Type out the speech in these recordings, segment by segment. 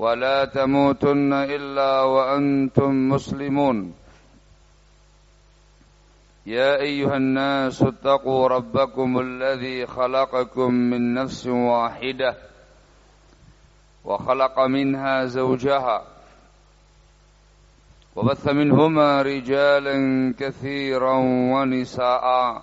ولا تموتن إلا وأنتم مسلمون. يا أيها الناس اتقوا ربكم الذي خلقكم من نفس واحدة وخلق منها زوجها وبث منهما رجالا كثيرا ونساء.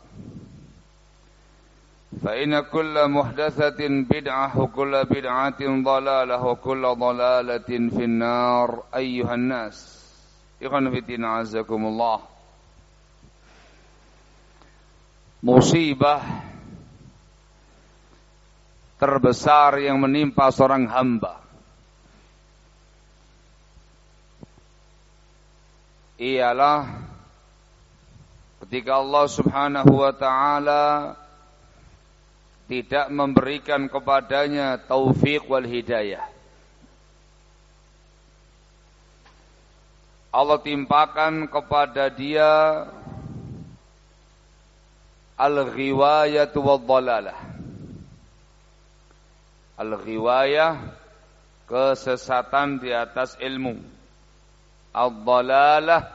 فإن كل محدثة بدعة وكل بدعة ضلالة وكل ضلالة في النار. أيها الناس إخوان في الدين عزكم الله. Musibah terbesar yang menimpa seorang hamba ialah ketika Allah Subhanahu wa taala tidak memberikan kepadanya taufik wal hidayah. Allah timpakan kepada dia al-ghiwayah wal dhalalah. Al-ghiwayah kesesatan di atas ilmu. Al-dhalalah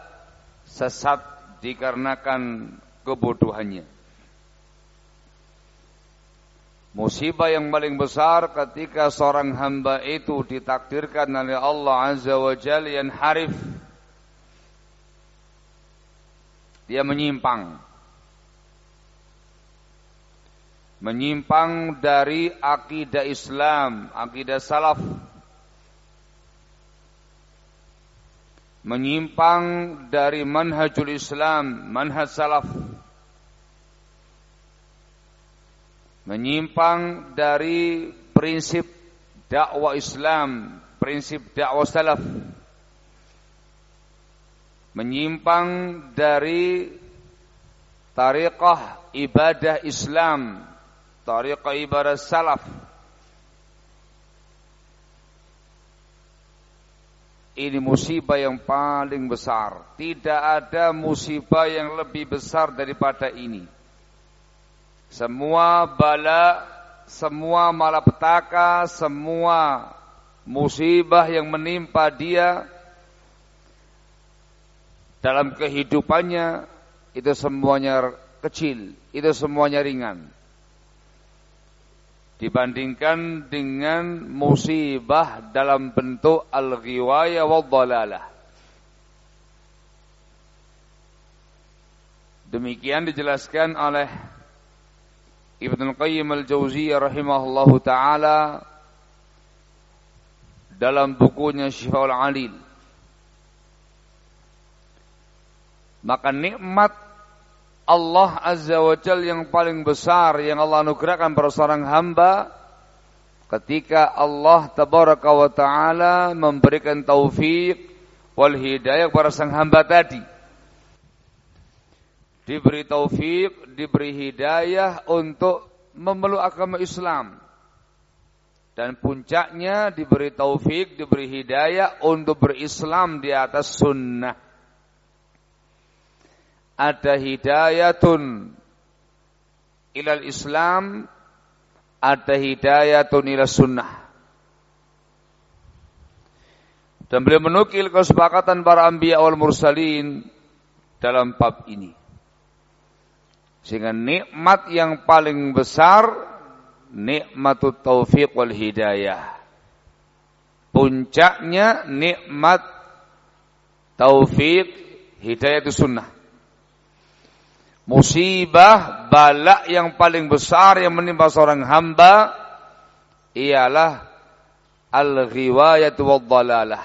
sesat dikarenakan kebodohannya. Musibah yang paling besar ketika seorang hamba itu ditakdirkan oleh Allah Azza wa Jalla yang harif. Dia menyimpang. Menyimpang dari akidah Islam, akidah salaf. Menyimpang dari manhajul Islam, manhaj salaf menyimpang dari prinsip dakwah Islam, prinsip dakwah salaf. Menyimpang dari tariqah ibadah Islam, tariqah ibadah salaf. Ini musibah yang paling besar. Tidak ada musibah yang lebih besar daripada ini. Semua bala, semua malapetaka, semua musibah yang menimpa dia dalam kehidupannya itu semuanya kecil, itu semuanya ringan. Dibandingkan dengan musibah dalam bentuk al-ghiwaya wa. Demikian dijelaskan oleh Ibnu Qayyim Al-Jauziyah rahimahullahu taala dalam bukunya Syifaul Alil. Maka nikmat Allah Azza wa Jal yang paling besar yang Allah anugerahkan pada seorang hamba ketika Allah tabaraka wa taala memberikan taufik wal hidayah kepada sang hamba tadi diberi taufik, diberi hidayah untuk memeluk agama Islam. Dan puncaknya diberi taufik, diberi hidayah untuk berislam di atas sunnah. Ada hidayatun ilal Islam, ada hidayatun ilal sunnah. Dan beliau menukil kesepakatan para anbiya wal mursalin dalam bab ini. Sehingga nikmat yang paling besar nikmatut taufiq wal hidayah. Puncaknya nikmat taufik hidayah itu sunnah. Musibah, balak yang paling besar yang menimpa seorang hamba ialah al-ghiwayatu wad-dhalalah.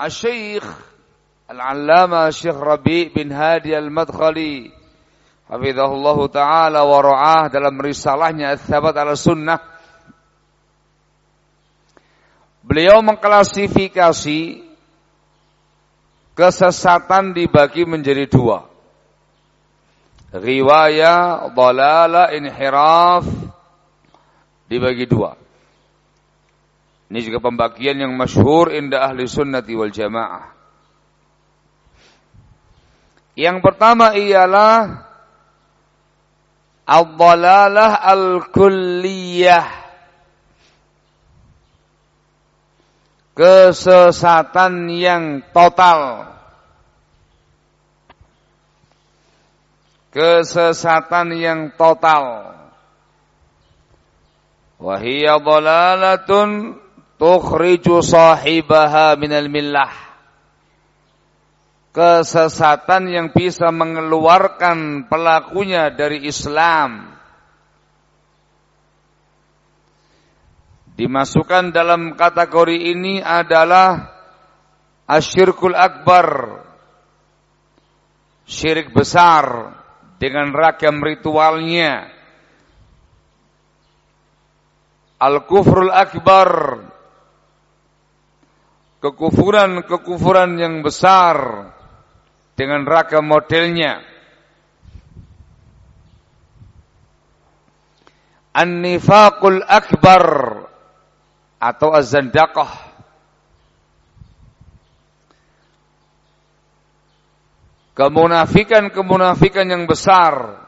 Asy-Syaikh Al-Allama Syekh Rabi bin Hadi Al-Madkhali Hafizahullah Ta'ala wa ra'ah dalam risalahnya Al-Thabat ala Sunnah Beliau mengklasifikasi kesesatan dibagi menjadi dua. Riwayah, dalala, inhiraf dibagi dua. Ini juga pembagian yang masyhur indah ahli sunnati wal jamaah. Yang pertama ialah al-dhalalah al-kulliyah. Kesesatan yang total. Kesesatan yang total. Wahiyya dhalalatun tukhriju sahibaha minal millah kesesatan yang bisa mengeluarkan pelakunya dari Islam. Dimasukkan dalam kategori ini adalah asyirkul akbar, syirik besar dengan ragam ritualnya. Al-kufrul akbar, kekufuran-kekufuran yang besar dengan ragam modelnya. An-nifaqul akbar atau az-zandaqah. Kemunafikan-kemunafikan yang besar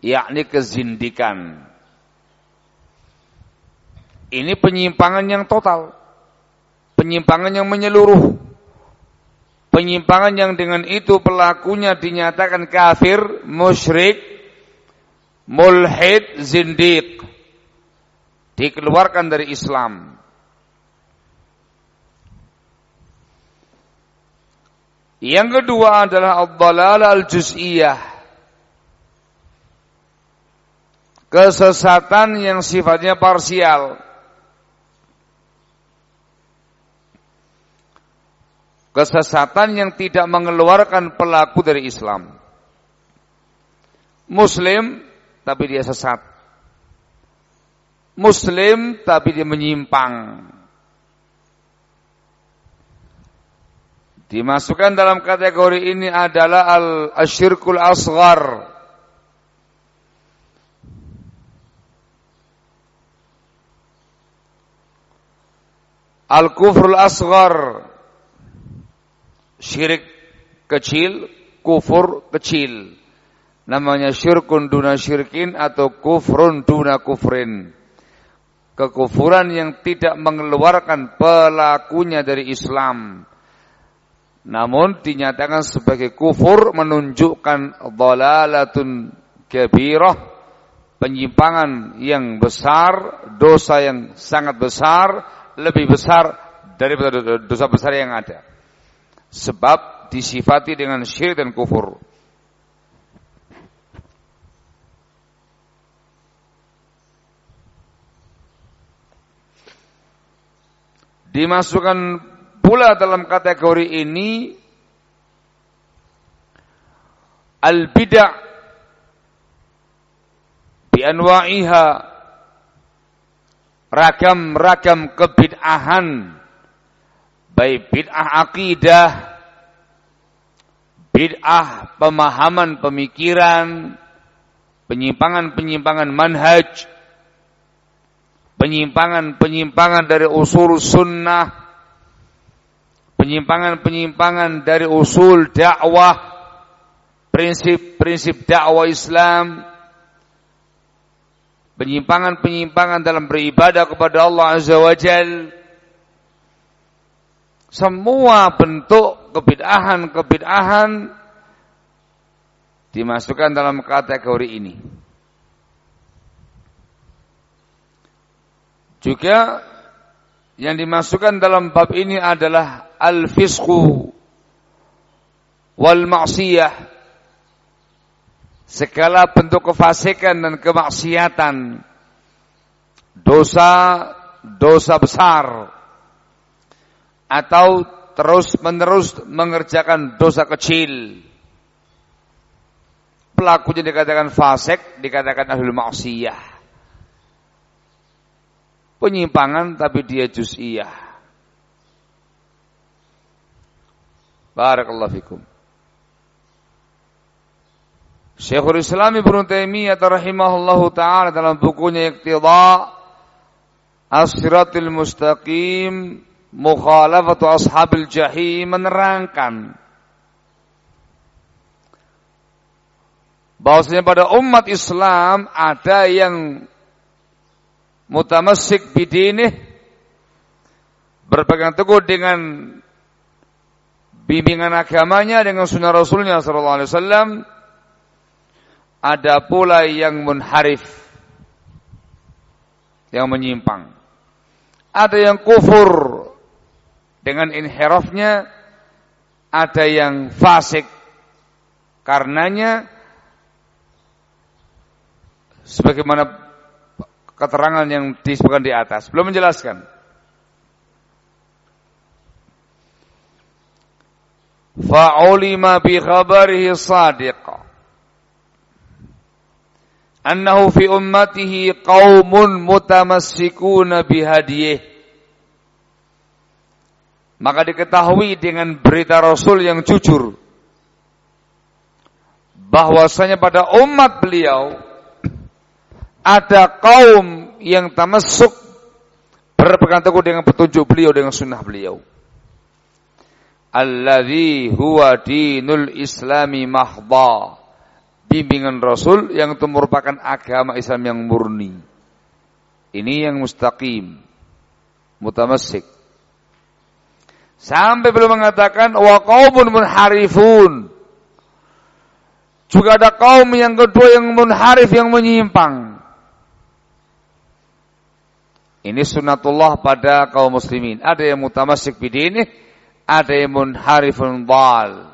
yakni kezindikan. Ini penyimpangan yang total. Penyimpangan yang menyeluruh penyimpangan yang dengan itu pelakunya dinyatakan kafir, musyrik, mulhid, zindiq. Dikeluarkan dari Islam. Yang kedua adalah al al-juz'iyah. Kesesatan yang sifatnya parsial. Kesesatan yang tidak mengeluarkan pelaku dari Islam. Muslim tapi dia sesat. Muslim tapi dia menyimpang. Dimasukkan dalam kategori ini adalah al-asyirkul asghar. Al-kufrul asghar syirik kecil, kufur kecil. Namanya syirkun duna syirkin atau kufrun duna kufrin. Kekufuran yang tidak mengeluarkan pelakunya dari Islam. Namun dinyatakan sebagai kufur menunjukkan dalalatun kabirah, penyimpangan yang besar, dosa yang sangat besar, lebih besar daripada dosa besar yang ada sebab disifati dengan syirik dan kufur. Dimasukkan pula dalam kategori ini al-bid'ah bianwa'iha ragam-ragam kebid'ahan baik bid'ah akidah bid'ah pemahaman pemikiran penyimpangan-penyimpangan manhaj penyimpangan-penyimpangan dari usul sunnah penyimpangan-penyimpangan dari usul dakwah prinsip-prinsip dakwah Islam penyimpangan-penyimpangan dalam beribadah kepada Allah Azza wa Jal. Semua bentuk kebid'ahan-kebid'ahan dimasukkan dalam kategori ini. Juga yang dimasukkan dalam bab ini adalah al-fisqu wal ma'siyah segala bentuk kefasikan dan kemaksiatan, dosa dosa besar, atau terus menerus mengerjakan dosa kecil. Pelakunya dikatakan fasik, dikatakan ahli maksiyah. Penyimpangan tapi dia juz'iyah. Barakallahu fikum. Syekhul Islam Ibnu Taimiyah rahimahullahu taala dalam bukunya Iqtida As-Siratil Mustaqim Mukhalafatu Ashabil Jahim menerangkan bahwasanya pada umat Islam ada yang mutamassik bidinih berpegang teguh dengan bimbingan agamanya dengan sunnah Rasulnya sallallahu alaihi wasallam. Ada pula yang munharif yang menyimpang. Ada yang kufur dengan inhirafnya ada yang fasik. Karenanya sebagaimana keterangan yang disebutkan di atas belum menjelaskan. Fa'ulima bi khabarihi sadiq. Annahu fi ummatihi qaumun mutamassikuna bihadiyih maka diketahui dengan berita Rasul yang jujur bahwasanya pada umat beliau ada kaum yang tamasuk berpegang teguh dengan petunjuk beliau dengan sunnah beliau alladhi huwa dinul islami mahdha bimbingan Rasul yang itu merupakan agama Islam yang murni. Ini yang mustaqim, mutamassik. Sampai belum mengatakan wa qaumun munharifun. Juga ada kaum yang kedua yang munharif yang menyimpang. Ini sunnatullah pada kaum muslimin. Ada yang mutamassik bidini, ada yang munharifun dal.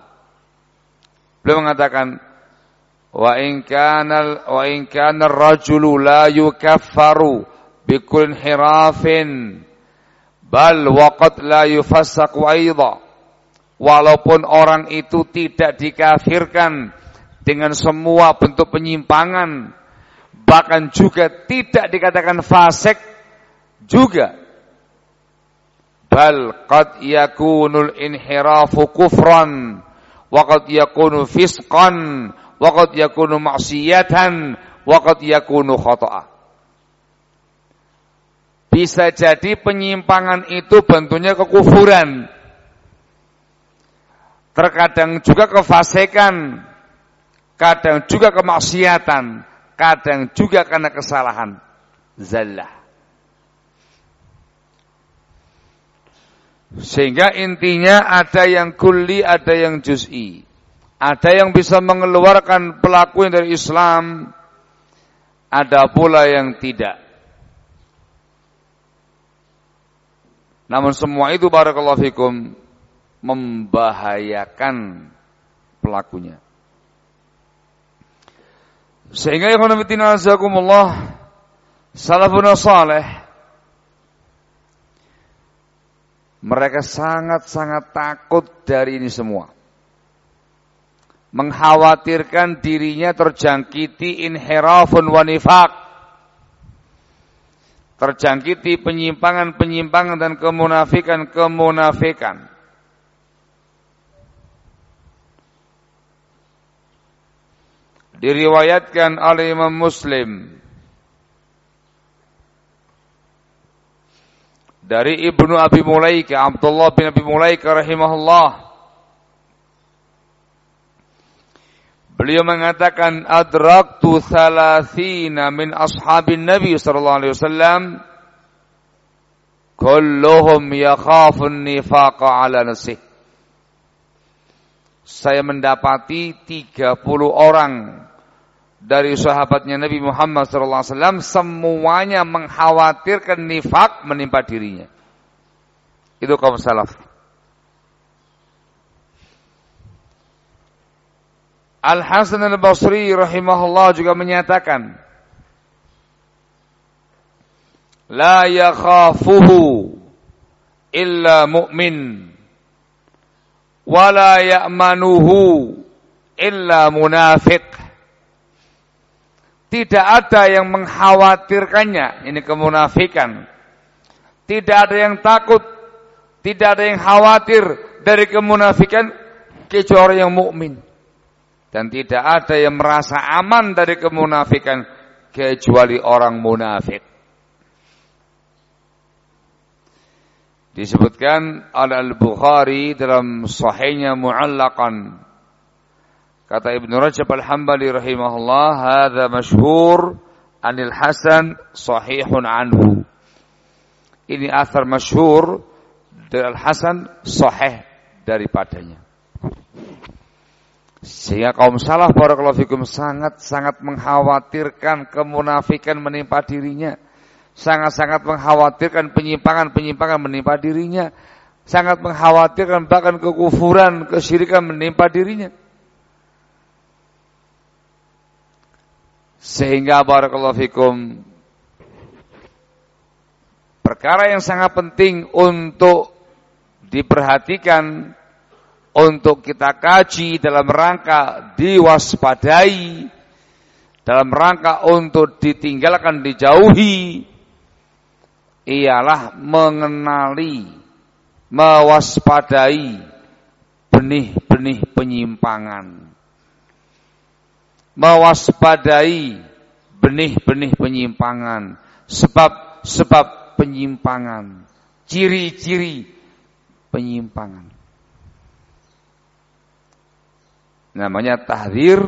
Belum mengatakan wa in kana wa in kana ar-rajulu la yukaffaru bi hirafin bal waqad la yufassaq aidha walaupun orang itu tidak dikafirkan dengan semua bentuk penyimpangan bahkan juga tidak dikatakan fasik juga bal qad yakunul inhirafu kufran wa qad yakunu fisqan Waqad yakunu maksiyatan, waqad yakunu khata'a. Bisa jadi penyimpangan itu bentuknya kekufuran. Terkadang juga kefasikan, kadang juga kemaksiatan, kadang juga karena kesalahan. Zallah. Sehingga intinya ada yang kulli, ada yang juz'i. Ada yang bisa mengeluarkan pelaku dari Islam, ada pula yang tidak. Namun semua itu barakallahu fikum membahayakan pelakunya. Sehingga ya khonafidina azakumullah salafun salih mereka sangat-sangat takut dari ini semua mengkhawatirkan dirinya terjangkiti inhirafun wa nifaq terjangkiti penyimpangan-penyimpangan dan kemunafikan-kemunafikan. Diriwayatkan oleh Imam Muslim. Dari Ibnu Abi Mulaika Abdullah bin Abi Mulaika rahimahullah Beliau mengatakan adraktu thalathina min ashabin Nabi sallallahu alaihi wasallam kulluhum yakhafun nifaqa ala nafsih. Saya mendapati 30 orang dari sahabatnya Nabi Muhammad SAW semuanya mengkhawatirkan nifak menimpa dirinya. Itu kaum salaf. Al Hasan al Basri rahimahullah juga menyatakan, la yakhafuhu illa mu'min wa la ya'manuhu illa munafiq tidak ada yang mengkhawatirkannya. Ini kemunafikan. Tidak ada yang takut. Tidak ada yang khawatir dari kemunafikan kecuali yang mukmin. Dan tidak ada yang merasa aman dari kemunafikan kecuali orang munafik. Disebutkan oleh Al-Bukhari dalam sahihnya mu'allaqan Kata Ibnu Rajab Al-Hambali rahimahullah, "Hadza masyhur anil Hasan sahihun anhu." Ini asar masyhur dari Al-Hasan sahih daripadanya. Sehingga kaum salaf fikum sangat-sangat mengkhawatirkan kemunafikan menimpa dirinya. Sangat-sangat mengkhawatirkan penyimpangan-penyimpangan menimpa dirinya. Sangat mengkhawatirkan bahkan kekufuran, kesyirikan menimpa dirinya. Sehingga barakallahu fikum perkara yang sangat penting untuk diperhatikan untuk kita kaji dalam rangka diwaspadai dalam rangka untuk ditinggalkan dijauhi ialah mengenali mewaspadai benih-benih penyimpangan. Mewaspadai benih-benih penyimpangan, sebab-sebab penyimpangan, ciri-ciri penyimpangan. Namanya tahdir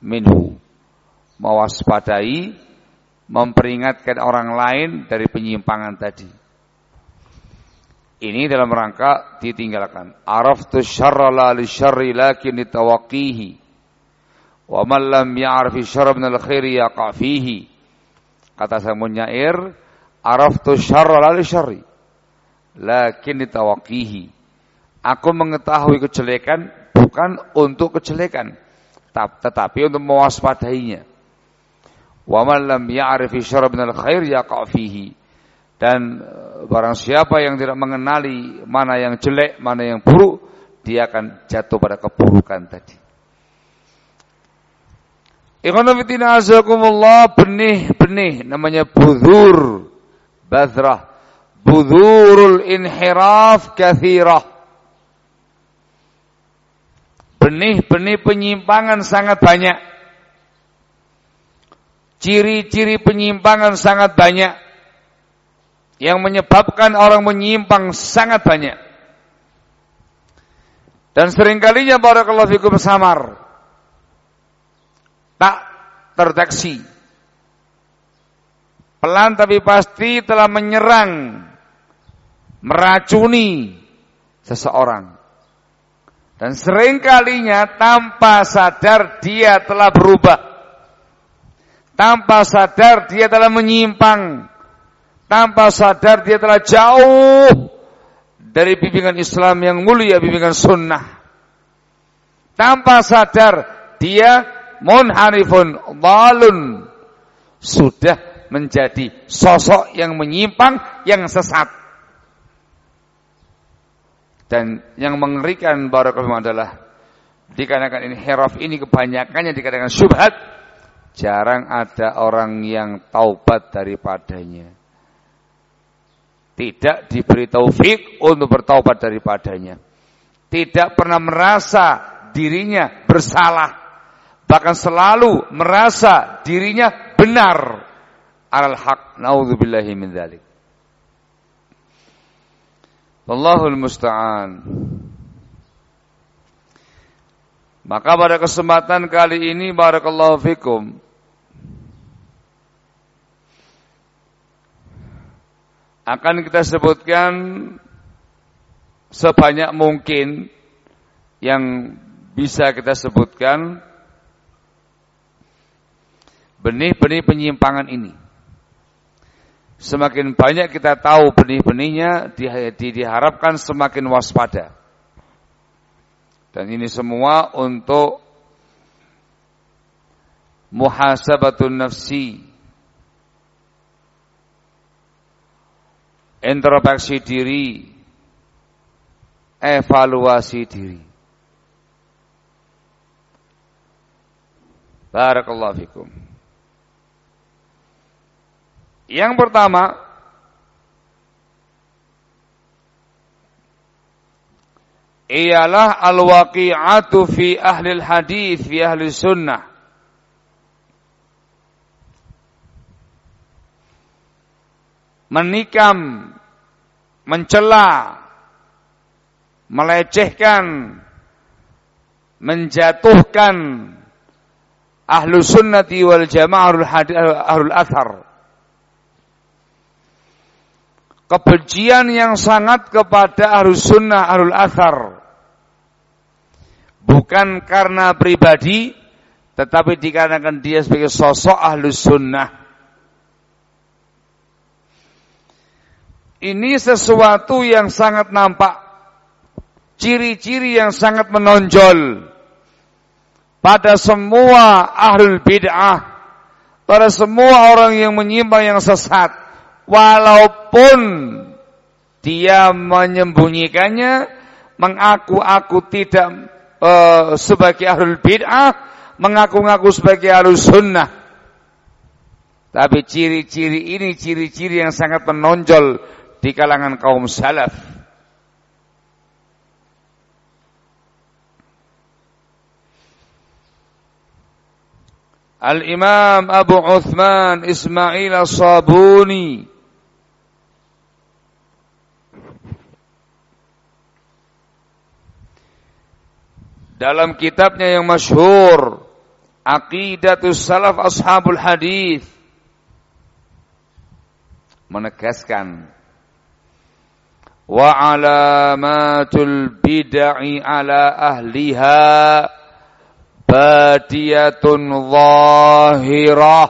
minhu. Mewaspadai, memperingatkan orang lain dari penyimpangan tadi. Ini dalam rangka ditinggalkan. Araftu syarra la li syarri lakin ditawaqihi. Wa man lam ya'rif syarra min al-khairi yaqa fihi. Kata sang penyair, araftu syarra la li syarri. Lakin ditawaqihi. Aku mengetahui kejelekan bukan untuk kejelekan, tetapi untuk mewaspadainya. Wa man lam ya'rif syarra min al-khair yaqa fihi. Dan e, barang siapa yang tidak mengenali mana yang jelek, mana yang buruk, dia akan jatuh pada keburukan tadi. Ikhwanafitina azakumullah benih-benih namanya budur badrah budurul inhiraf kathirah benih-benih penyimpangan sangat banyak ciri-ciri penyimpangan sangat banyak yang menyebabkan orang menyimpang sangat banyak dan seringkalinya barakallahu fikum samar tak terdeteksi. Pelan tapi pasti telah menyerang, meracuni seseorang. Dan seringkalinya tanpa sadar dia telah berubah. Tanpa sadar dia telah menyimpang. Tanpa sadar dia telah jauh dari bimbingan Islam yang mulia, bimbingan sunnah. Tanpa sadar dia munharifun dalun sudah menjadi sosok yang menyimpang yang sesat dan yang mengerikan barakallahu adalah dikarenakan ini heraf ini kebanyakannya dikarenakan syubhat, jarang ada orang yang taubat daripadanya. Tidak diberi taufik untuk bertaubat daripadanya. Tidak pernah merasa dirinya bersalah. Bahkan selalu merasa dirinya benar. Alal haq. Naudzubillahi min dzalik. Allahul musta'an. Maka pada kesempatan kali ini barakallahu fikum akan kita sebutkan sebanyak mungkin yang bisa kita sebutkan benih-benih penyimpangan ini. Semakin banyak kita tahu benih-benihnya, di, diharapkan semakin waspada. Dan ini semua untuk muhasabatun nafsi. Introspeksi diri. Evaluasi diri. Barakallahu fikum. Yang pertama, ialah al-waqi'atu fi ahli hadis fi ahli sunnah. Menikam, mencela, melecehkan, menjatuhkan ahlu sunnati wal jamaah ahlul athar kebencian yang sangat kepada ahlus sunnah ahlul athar. Bukan karena pribadi, tetapi dikarenakan dia sebagai sosok ahlus sunnah. Ini sesuatu yang sangat nampak. Ciri-ciri yang sangat menonjol. Pada semua ahlul bid'ah. Pada semua orang yang menyimpang yang sesat walaupun dia menyembunyikannya, mengaku-aku tidak uh, sebagai ahlul bid'ah, mengaku-ngaku sebagai ahlul sunnah. Tapi ciri-ciri ini ciri-ciri yang sangat menonjol di kalangan kaum salaf. Al-Imam Abu Uthman Ismail As-Sabuni dalam kitabnya yang masyhur Aqidatus Salaf Ashabul Hadis menegaskan wa alamatul bid'i ala ahliha badiyatun zahirah.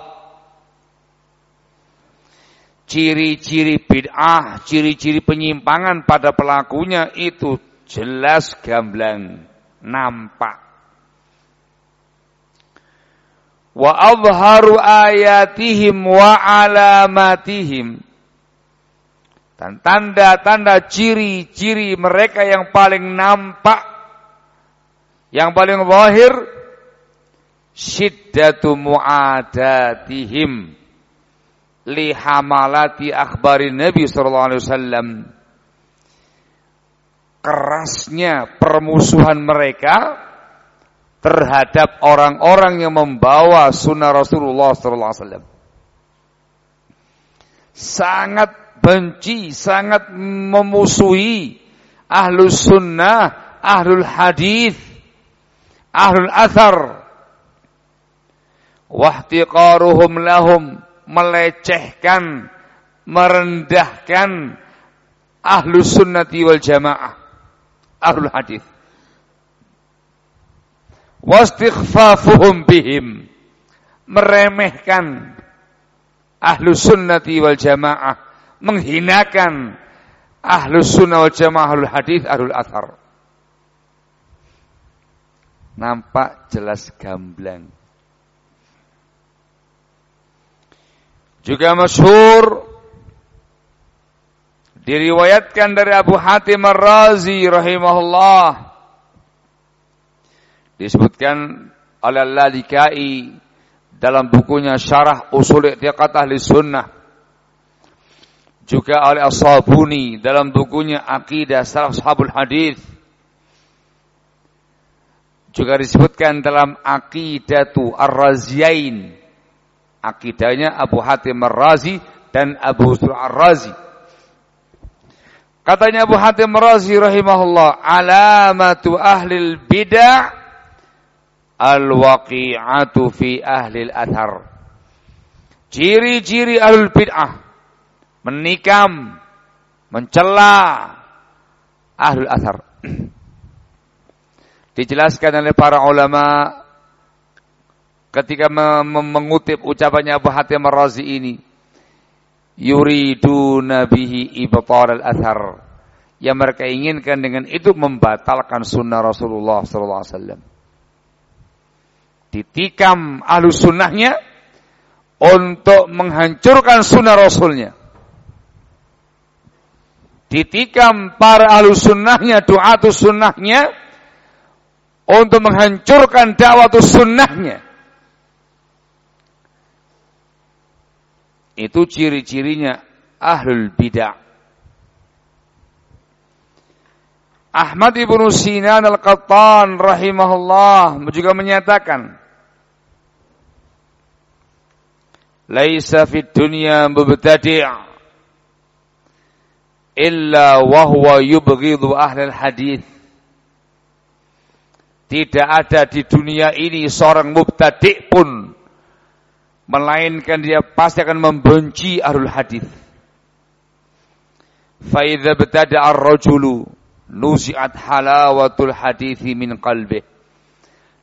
Ciri-ciri bid'ah, ciri-ciri penyimpangan pada pelakunya itu jelas gamblang nampak. Wa azharu ayatihim wa alamatihim. Dan tanda-tanda ciri-ciri mereka yang paling nampak, yang paling zahir, syiddatu mu'adatihim li hamalati akhbari Nabi sallallahu alaihi wasallam kerasnya permusuhan mereka terhadap orang-orang yang membawa sunnah Rasulullah SAW. Sangat benci, sangat memusuhi ahlus sunnah, ahlul hadis, ahlul athar. Wahtiqaruhum lahum melecehkan, merendahkan ahlus sunnati wal jamaah ahlul hadis. Wastighfafuhum bihim. Meremehkan ahlu sunnati wal jamaah. Menghinakan ahlu sunnah wal jamaah ahlul hadis ahlul athar. Nampak jelas gamblang. Juga masyhur Diriwayatkan dari Abu Hatim Ar-Razi rahimahullah Disebutkan oleh Lalikai dalam bukunya Syarah Usul I'tiqad Ahli Sunnah. Juga oleh As-Sabuni dalam bukunya Aqidah Salaf Sahabul Hadis. Juga disebutkan dalam Aqidatu Ar-Raziyain. Akidahnya Abu Hatim Ar-Razi dan Abu Husr Ar-Razi. Katanya Abu Hatim Ar-Razi rahimahullah, alamatu ahlil bid'ah al-waqi'atu fi ahli al-athar. Ciri-ciri ahlul bid'ah menikam, mencela ahlul athar. Dijelaskan oleh para ulama ketika mengutip ucapannya Abu Hatim Ar-Razi ini. Yuridu nabihi ibtal al-athar. Yang mereka inginkan dengan itu membatalkan sunnah Rasulullah sallallahu alaihi wasallam ditikam ahlu sunnahnya untuk menghancurkan sunnah rasulnya. Ditikam para ahlu sunnahnya, doatu sunnahnya untuk menghancurkan dakwah sunnahnya. Itu ciri-cirinya ahlul bidah. Ahmad ibnu Sinan al-Qattan rahimahullah juga menyatakan laisa fid dunya mubtadi' illa wa huwa yubghidu ahli hadis tidak ada di dunia ini seorang mubtadi' pun melainkan dia pasti akan membenci ahlul hadis fa idza btada'a ar-rajulu nuzi'at halawatul hadithi min qalbih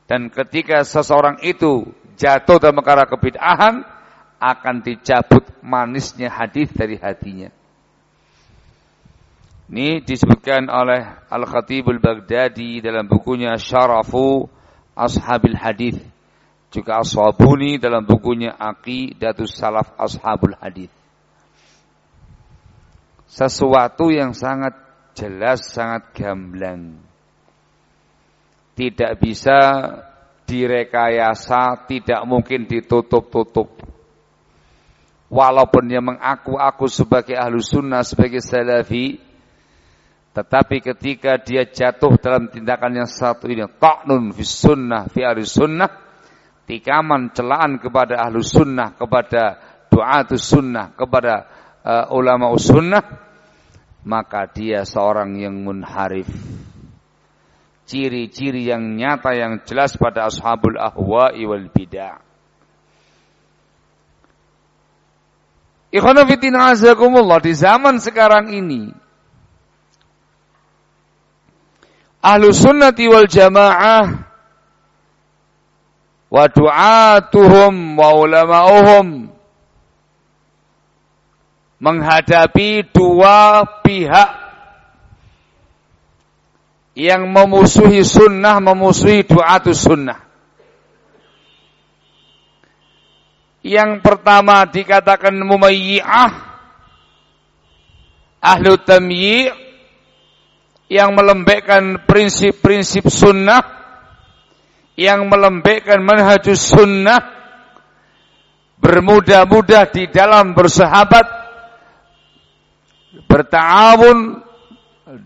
dan ketika seseorang itu jatuh dalam perkara kebid'ahan akan dicabut manisnya hadis dari hatinya. Ini disebutkan oleh Al-Khatibul Baghdadi dalam bukunya Syarafu Ashabil Hadis. Juga As-Sabuni dalam bukunya Aqidatus Salaf Ashabul Hadis. Sesuatu yang sangat jelas, sangat gamblang. Tidak bisa direkayasa, tidak mungkin ditutup-tutup walaupun dia mengaku-aku sebagai ahlu sunnah, sebagai salafi, tetapi ketika dia jatuh dalam tindakan yang satu ini, ta'nun fi sunnah, fi ahli sunnah, tikaman celaan kepada ahlu sunnah, kepada doa sunnah, kepada uh, ulama sunnah, maka dia seorang yang munharif. Ciri-ciri yang nyata yang jelas pada ashabul ahwa'i wal bid'ah. Ikhwanafitin azakumullah di zaman sekarang ini Ahlu sunnati wal jamaah wa du'atuhum wa ulama'uhum menghadapi dua pihak yang memusuhi sunnah, memusuhi du'atus sunnah. Yang pertama dikatakan mumayyi'ah ahlu tamyi' yang melembekkan prinsip-prinsip sunnah yang melembekkan manhajus sunnah bermudah-mudah di dalam bersahabat bertawun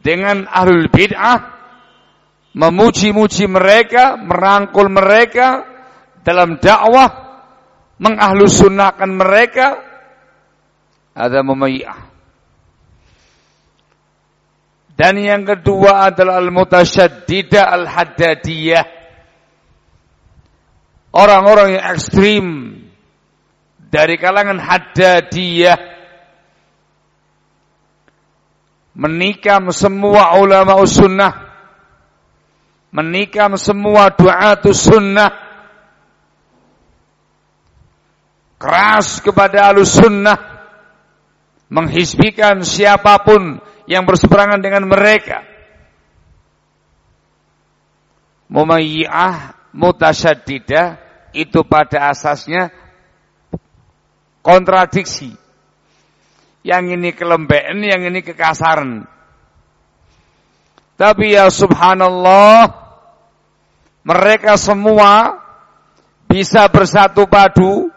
dengan ahlul bid'ah memuji-muji mereka merangkul mereka dalam dakwah mengahlu sunnahkan mereka ada memayyah. Dan yang kedua adalah al-mutasyaddida al-haddadiyah. Orang-orang yang ekstrim dari kalangan haddadiyah menikam semua ulama sunnah menikam semua duatus sunnah keras kepada alus sunnah, menghisbikan siapa pun yang berseberangan dengan mereka. Mumayyah mutasyaddidah itu pada asasnya kontradiksi. Yang ini kelembean, yang ini kekasaran. Tapi ya subhanallah, mereka semua bisa bersatu padu,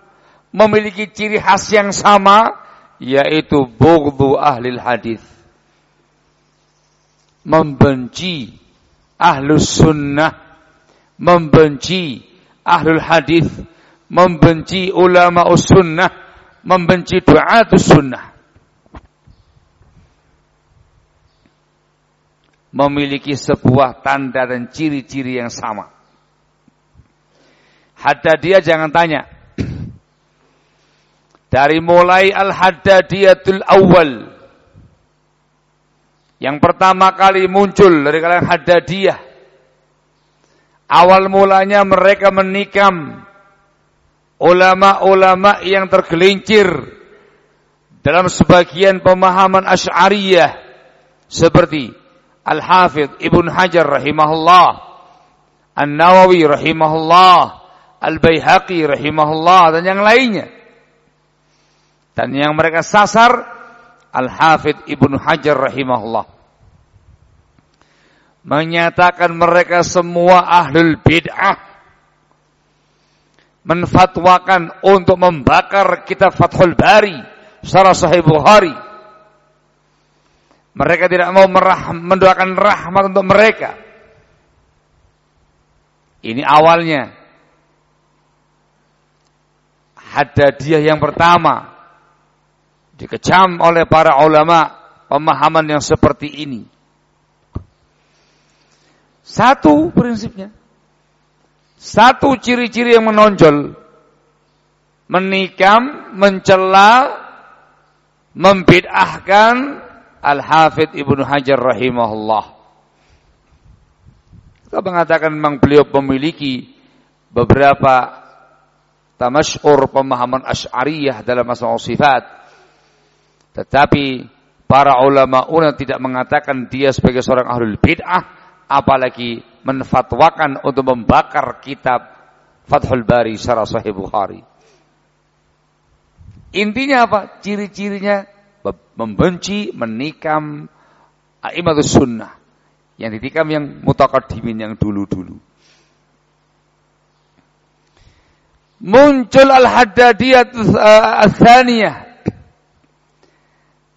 memiliki ciri khas yang sama, yaitu bughdhu ahli hadis. Membenci ahlus sunnah, membenci ahlul hadis, membenci ulama sunnah, membenci doa sunnah. Memiliki sebuah tanda dan ciri-ciri yang sama. Haddadiyah jangan tanya. Dari mulai Al-Haddadiyatul Awal. Yang pertama kali muncul dari kalangan Haddadiyah. Awal mulanya mereka menikam ulama-ulama yang tergelincir dalam sebagian pemahaman Asy'ariyah seperti Al-Hafidh Ibn Hajar rahimahullah, An-Nawawi rahimahullah, Al-Baihaqi rahimahullah dan yang lainnya. Dan yang mereka sasar Al-Hafidh Ibn Hajar rahimahullah menyatakan mereka semua ahlul bid'ah menfatwakan untuk membakar kitab Fathul Bari secara Sahih Bukhari. Mereka tidak mau merah, mendoakan rahmat untuk mereka. Ini awalnya. Hadadiyah yang pertama dikecam oleh para ulama pemahaman yang seperti ini. Satu prinsipnya satu ciri-ciri yang menonjol menikam, mencela, membid'ahkan Al-Hafidh Ibnu Hajar rahimahullah. Kita mengatakan memang beliau memiliki beberapa tamasyur pemahaman asy'ariyah dalam masalah sifat. Tetapi para ulama una tidak mengatakan dia sebagai seorang ahlul bid'ah apalagi menfatwakan untuk membakar kitab Fathul Bari secara Sahih Bukhari. Intinya apa? Ciri-cirinya membenci, menikam aimatus sunnah. Yang ditikam yang mutakadimin yang dulu-dulu. Muncul al-haddadiyah al-thaniyah.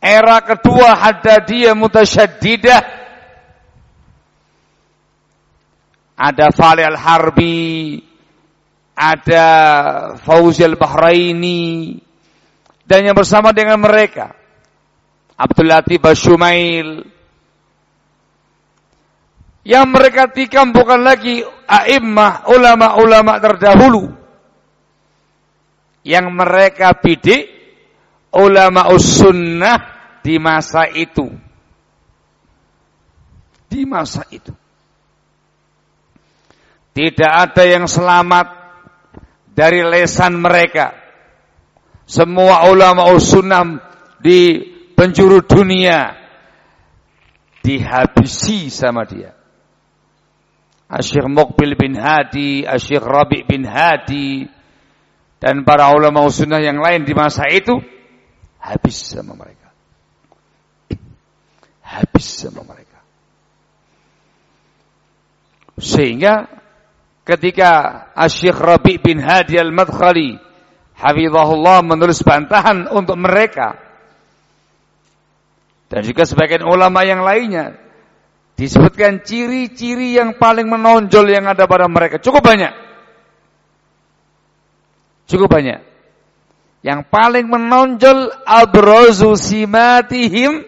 Era kedua haddadiyah mutasyaddidah ada Fali Al-Harbi, ada Fauzi Al-Bahraini, dan yang bersama dengan mereka, Abdul Latif Bashumail, yang mereka tikam bukan lagi a'immah, ulama-ulama terdahulu, yang mereka bidik, ulama sunnah di masa itu. Di masa itu. Tidak ada yang selamat dari lesan mereka. Semua ulama sunnah di penjuru dunia dihabisi sama dia. Asyik Muqbil bin Hadi, Asyik Rabi bin Hadi, dan para ulama sunnah yang lain di masa itu habis sama mereka. Habis sama mereka. Sehingga ketika Asyik Rabi bin Hadi al-Madkhali Hafizahullah menulis bantahan untuk mereka. Dan juga sebagian ulama yang lainnya disebutkan ciri-ciri yang paling menonjol yang ada pada mereka. Cukup banyak. Cukup banyak. Yang paling menonjol abrazu simatihim.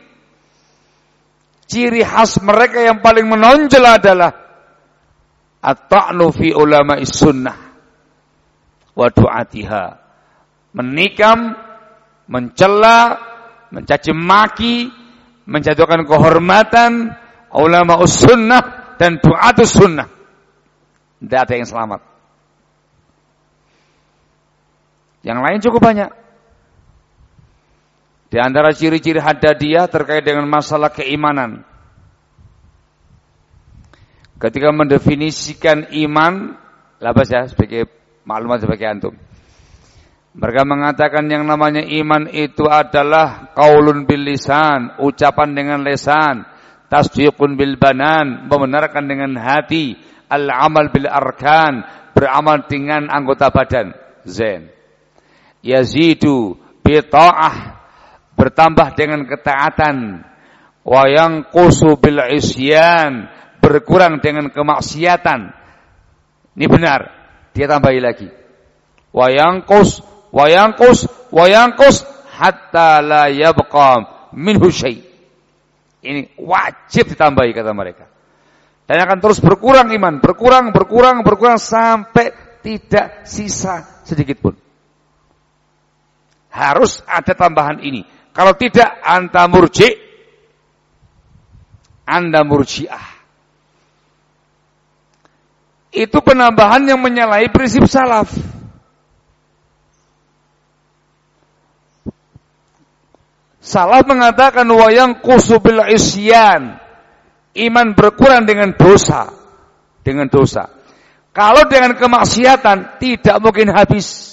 Ciri khas mereka yang paling menonjol adalah at-ta'nu fi ulama sunnah. Wa du'atiha. Menikam mencela mencaci maki menjatuhkan kehormatan ulama sunnah dan du'atus sunnah. Tidak ada yang selamat. Yang lain cukup banyak. Di antara ciri-ciri haddadiyah terkait dengan masalah keimanan ketika mendefinisikan iman, labas ya sebagai maklumat sebagai antum. Mereka mengatakan yang namanya iman itu adalah kaulun bil lisan, ucapan dengan lesan, tasdiqun bil banan, membenarkan dengan hati, Al-amal bil arkan, beramal dengan anggota badan. Zen. Yazidu bi ta'ah, bertambah dengan ketaatan. Wa yanqusu bil isyan, berkurang dengan kemaksiatan. Ini benar. Dia tambahi lagi. Wa yanqus, wa yanqus, wa yanqus hatta la yabqa minhu syai'. Ini wajib ditambahi kata mereka. Dan akan terus berkurang iman, berkurang, berkurang, berkurang sampai tidak sisa sedikit pun. Harus ada tambahan ini. Kalau tidak, anta murji, anda murjiah. Itu penambahan yang menyalahi prinsip salaf. Salah mengatakan wayang kusubil isyan. Iman berkurang dengan dosa. Dengan dosa. Kalau dengan kemaksiatan tidak mungkin habis.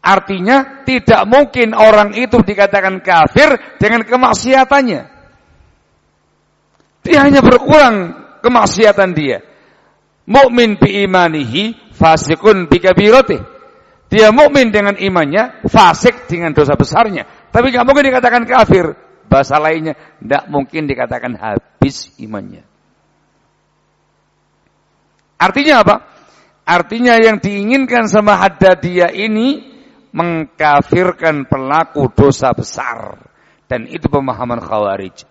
Artinya tidak mungkin orang itu dikatakan kafir dengan kemaksiatannya. Dia hanya berkurang kemaksiatan dia. Mukmin bi imanihi fasikun bi kabirotih. Dia mukmin dengan imannya, fasik dengan dosa besarnya. Tapi nggak mungkin dikatakan kafir. Bahasa lainnya, tidak mungkin dikatakan habis imannya. Artinya apa? Artinya yang diinginkan sama haddadiyah ini mengkafirkan pelaku dosa besar. Dan itu pemahaman khawarij.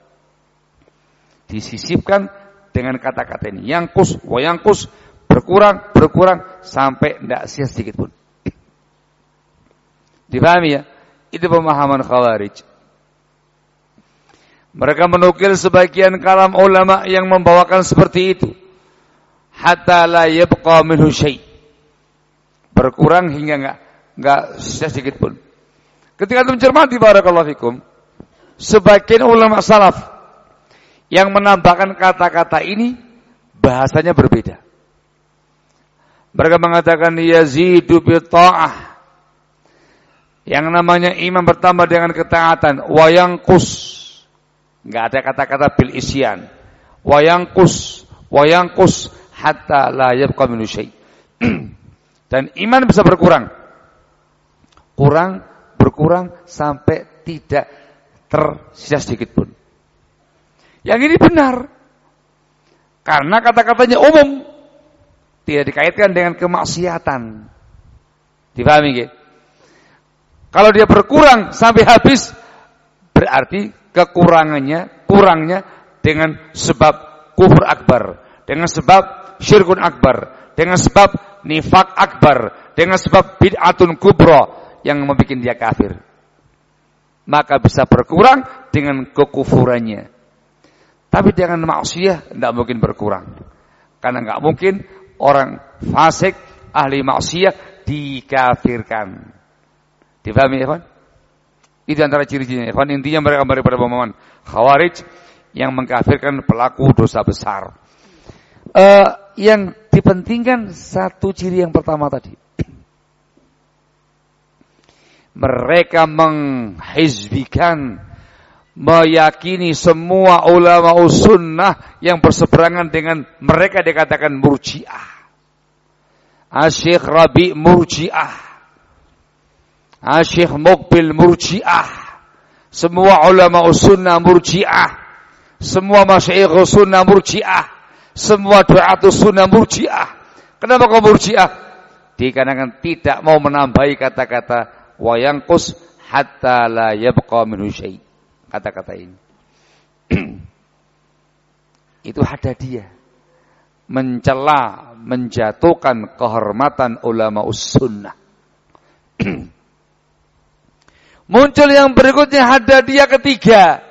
Disisipkan dengan kata-kata ini. Yang kus, wayangkus, berkurang, berkurang, sampai tidak sia sedikit pun. Dipahami ya? Itu pemahaman khawarij. Mereka menukil sebagian kalam ulama yang membawakan seperti itu. Hatta la yabqa minhu syai. Berkurang hingga enggak enggak sedikit pun. Ketika itu mencermati barakallahu fikum, sebagian ulama salaf yang menambahkan kata-kata ini bahasanya berbeda. Mereka mengatakan yazidu bi ta'ah yang namanya iman bertambah dengan ketaatan. Wayangkus. Enggak ada kata-kata bil isyan. Wayangkus. Wayangkus. Hatta la yabqa min Dan iman bisa berkurang. Kurang, berkurang sampai tidak tersisa sedikit pun. Yang ini benar. Karena kata-katanya umum. Tidak dikaitkan dengan kemaksiatan. Dipahami gitu? Kalau dia berkurang sampai habis, berarti kekurangannya, kurangnya dengan sebab kufur akbar, dengan sebab syirkun akbar, dengan sebab nifak akbar, dengan sebab bid'atun kubro yang membuat dia kafir. Maka bisa berkurang dengan kekufurannya. Tapi dengan maksiat tidak mungkin berkurang. Karena nggak mungkin orang fasik, ahli maksiat dikafirkan. Difahami ya kawan? Itu antara ciri-cirinya. Kawan intinya mereka pada pemahaman khawarij yang mengkafirkan pelaku dosa besar. Uh, yang dipentingkan satu ciri yang pertama tadi. Mereka menghizbikan meyakini semua ulama sunnah yang berseberangan dengan mereka dikatakan murjiah. Asyik Rabi murjiah. Asyikh Mukbil Murji'ah. Semua ulama sunnah Murji'ah. Semua masyayikh sunnah Murji'ah. Semua doa sunnah Murji'ah. Kenapa kau Murji'ah? Dikarenakan tidak mau menambahi kata-kata wayangkus hatta la yabqa minhu syai. Kata-kata ini. Itu dia Mencela, menjatuhkan kehormatan ulama sunnah. Muncul yang berikutnya hadadiyah ketiga.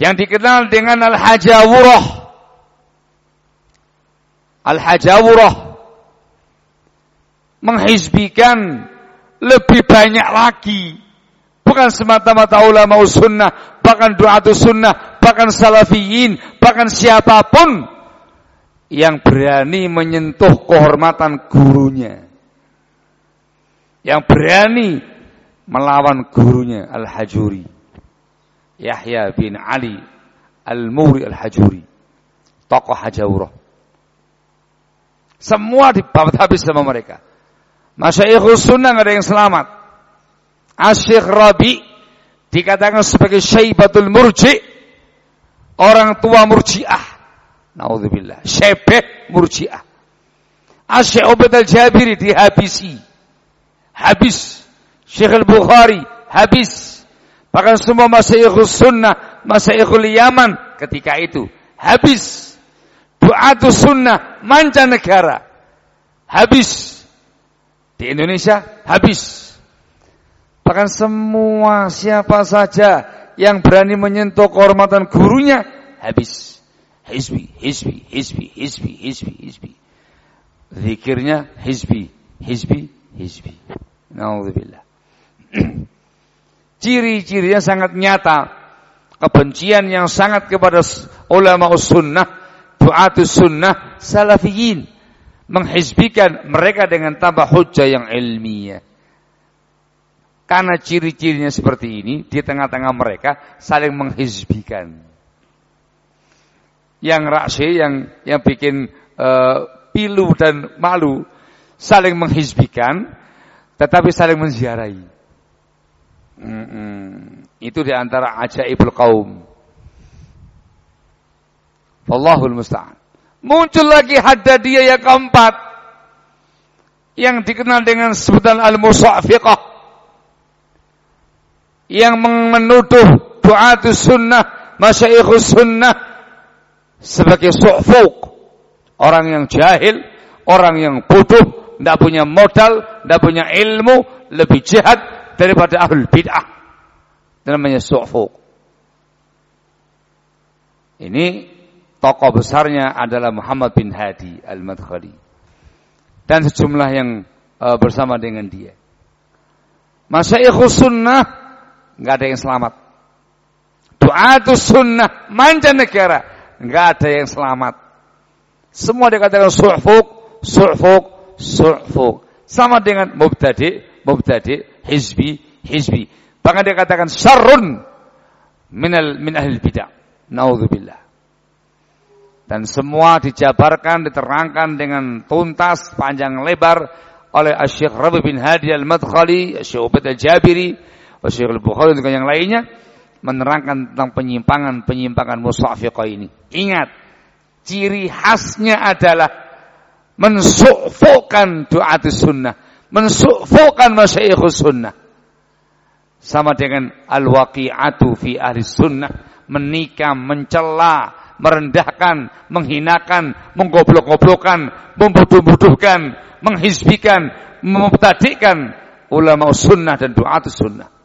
Yang dikenal dengan Al-Hajawurah. Al-Hajawurah. Menghizbikan lebih banyak lagi. Bukan semata-mata ulama sunnah, bahkan doa sunnah, bahkan salafiyin, bahkan siapa pun yang berani menyentuh kehormatan gurunya yang berani melawan gurunya Al-Hajuri. Yahya bin Ali Al-Muri Al-Hajuri. tokoh hajaurah. Semua dibabat habis sama mereka. Masyaikhus sunnah ada yang selamat. Asyik Rabi dikatakan sebagai syaibatul murji. Orang tua murjiah. Naudzubillah. Syebeh murjiah. Asyik Ubaid al-Jabiri dihabisi. Habis. Syekh al-Bukhari habis. Bahkan semua masyaikhus sunnah, masyayikhul Yaman ketika itu habis. Du'atu sunnah mancanegara habis. Di Indonesia habis. Bahkan semua siapa saja yang berani menyentuh kehormatan gurunya habis. Hizbi, hizbi, hizbi, hizbi, hizbi, hizbi. Zikirnya hizbi, hizbi, hizbi. Nauzubillah. Ciri-cirinya sangat nyata. Kebencian yang sangat kepada ulama sunnah, duatus sunnah, salafiyin. Menghizbikan mereka dengan tambah hujah yang ilmiah. Karena ciri-cirinya seperti ini, di tengah-tengah mereka saling menghizbikan. Yang raksi, yang yang bikin uh, pilu dan malu, saling menghizbikan, tetapi saling menziarahi. Mm -mm. Itu di antara ajaibul kaum. Wallahul musta'an. Muncul lagi haddadiyah yang keempat. Yang dikenal dengan sebutan al-musafiqah. Yang menuduh du'atus sunnah, masyaikhus sunnah sebagai su'fuq. Orang yang jahil, orang yang bodoh, tidak punya modal, tidak punya ilmu, lebih jahat daripada ahlul bid'ah. Namanya su'fu. Ini tokoh besarnya adalah Muhammad bin Hadi al-Madkhali. Dan sejumlah yang uh, bersama dengan dia. Masyaikhus sunnah nggak ada yang selamat. Du'atus sunnah mancanegara nggak ada yang selamat. Semua dikatakan su'fuk, su'fuk, su'fuk. Sama dengan mubtadi, mubtadi, hizbi, hizbi. Bahkan dia katakan syarrun minal min ahli bidah. Nauzubillah. Dan semua dijabarkan, diterangkan dengan tuntas, panjang lebar oleh Syekh Rabi bin Hadi Al-Madkhali, Syekh Ubaid Al-Jabiri, Syekh Al-Bukhari dan yang lainnya menerangkan tentang penyimpangan-penyimpangan musafiqah ini. Ingat, ciri khasnya adalah mensufukan doa sunnah mensukfukan masyaikhus sunnah. Sama dengan al-waqi'atu fi ahli sunnah. Menikam, mencela, merendahkan, menghinakan, menggoblok-goblokkan, membutuh-butuhkan, menghizbikan, memutadikan ulama sunnah dan doa sunnah.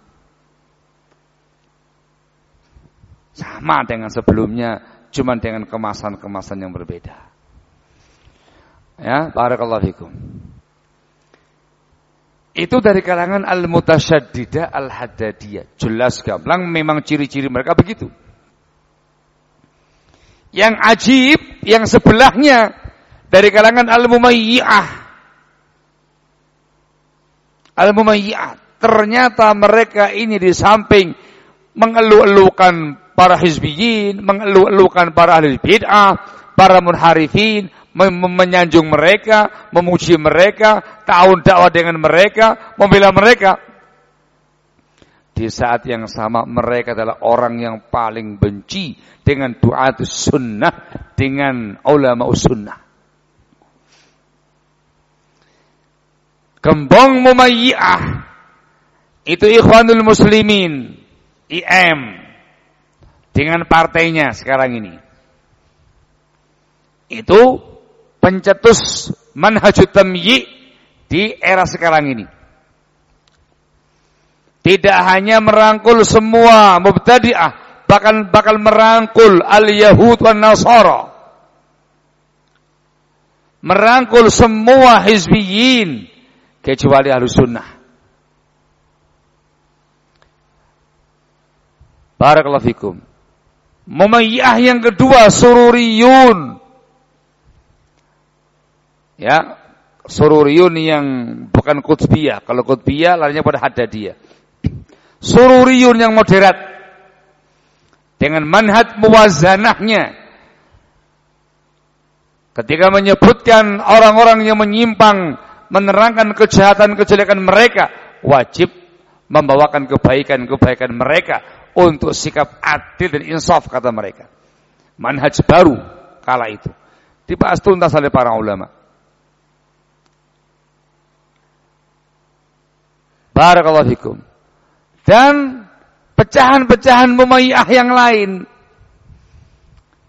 Sama dengan sebelumnya, cuma dengan kemasan-kemasan yang berbeda. Ya, barakallahu fikum. Itu dari kalangan al-mutasyaddida al-haddadiyah. Jelas gamblang memang ciri-ciri mereka begitu. Yang ajib, yang sebelahnya dari kalangan al-mumayyiyah. Al-mumayyiyah. Ternyata mereka ini di samping mengeluh-elukan para hizbiyin, mengeluh-elukan para ahli bid'ah, para munharifin, menyanjung mereka, memuji mereka, tahun dakwah dengan mereka, membela mereka. Di saat yang sama mereka adalah orang yang paling benci dengan doa sunnah, dengan ulama sunnah. Gembong Mumayyiyah itu Ikhwanul Muslimin, IM dengan partainya sekarang ini. Itu pencetus manhajut tamyi di era sekarang ini. Tidak hanya merangkul semua mubtadi'ah, bahkan bakal merangkul al-yahud wan nasara. Merangkul semua hizbiyin kecuali ahlu sunnah. Barakallahu fikum. Mumayyah yang kedua sururiyun ya sururiyun yang bukan kutbiyah. Kalau kutbiyah larinya pada haddadiyah. Sururiyun yang moderat dengan manhaj muwazanahnya Ketika menyebutkan orang-orang yang menyimpang, menerangkan kejahatan-kejelekan mereka, wajib membawakan kebaikan-kebaikan mereka untuk sikap adil dan insaf kata mereka. Manhaj baru kala itu. Dibahas tuntas oleh para ulama. Barakallahu fikum. Dan pecahan-pecahan mumayyah yang lain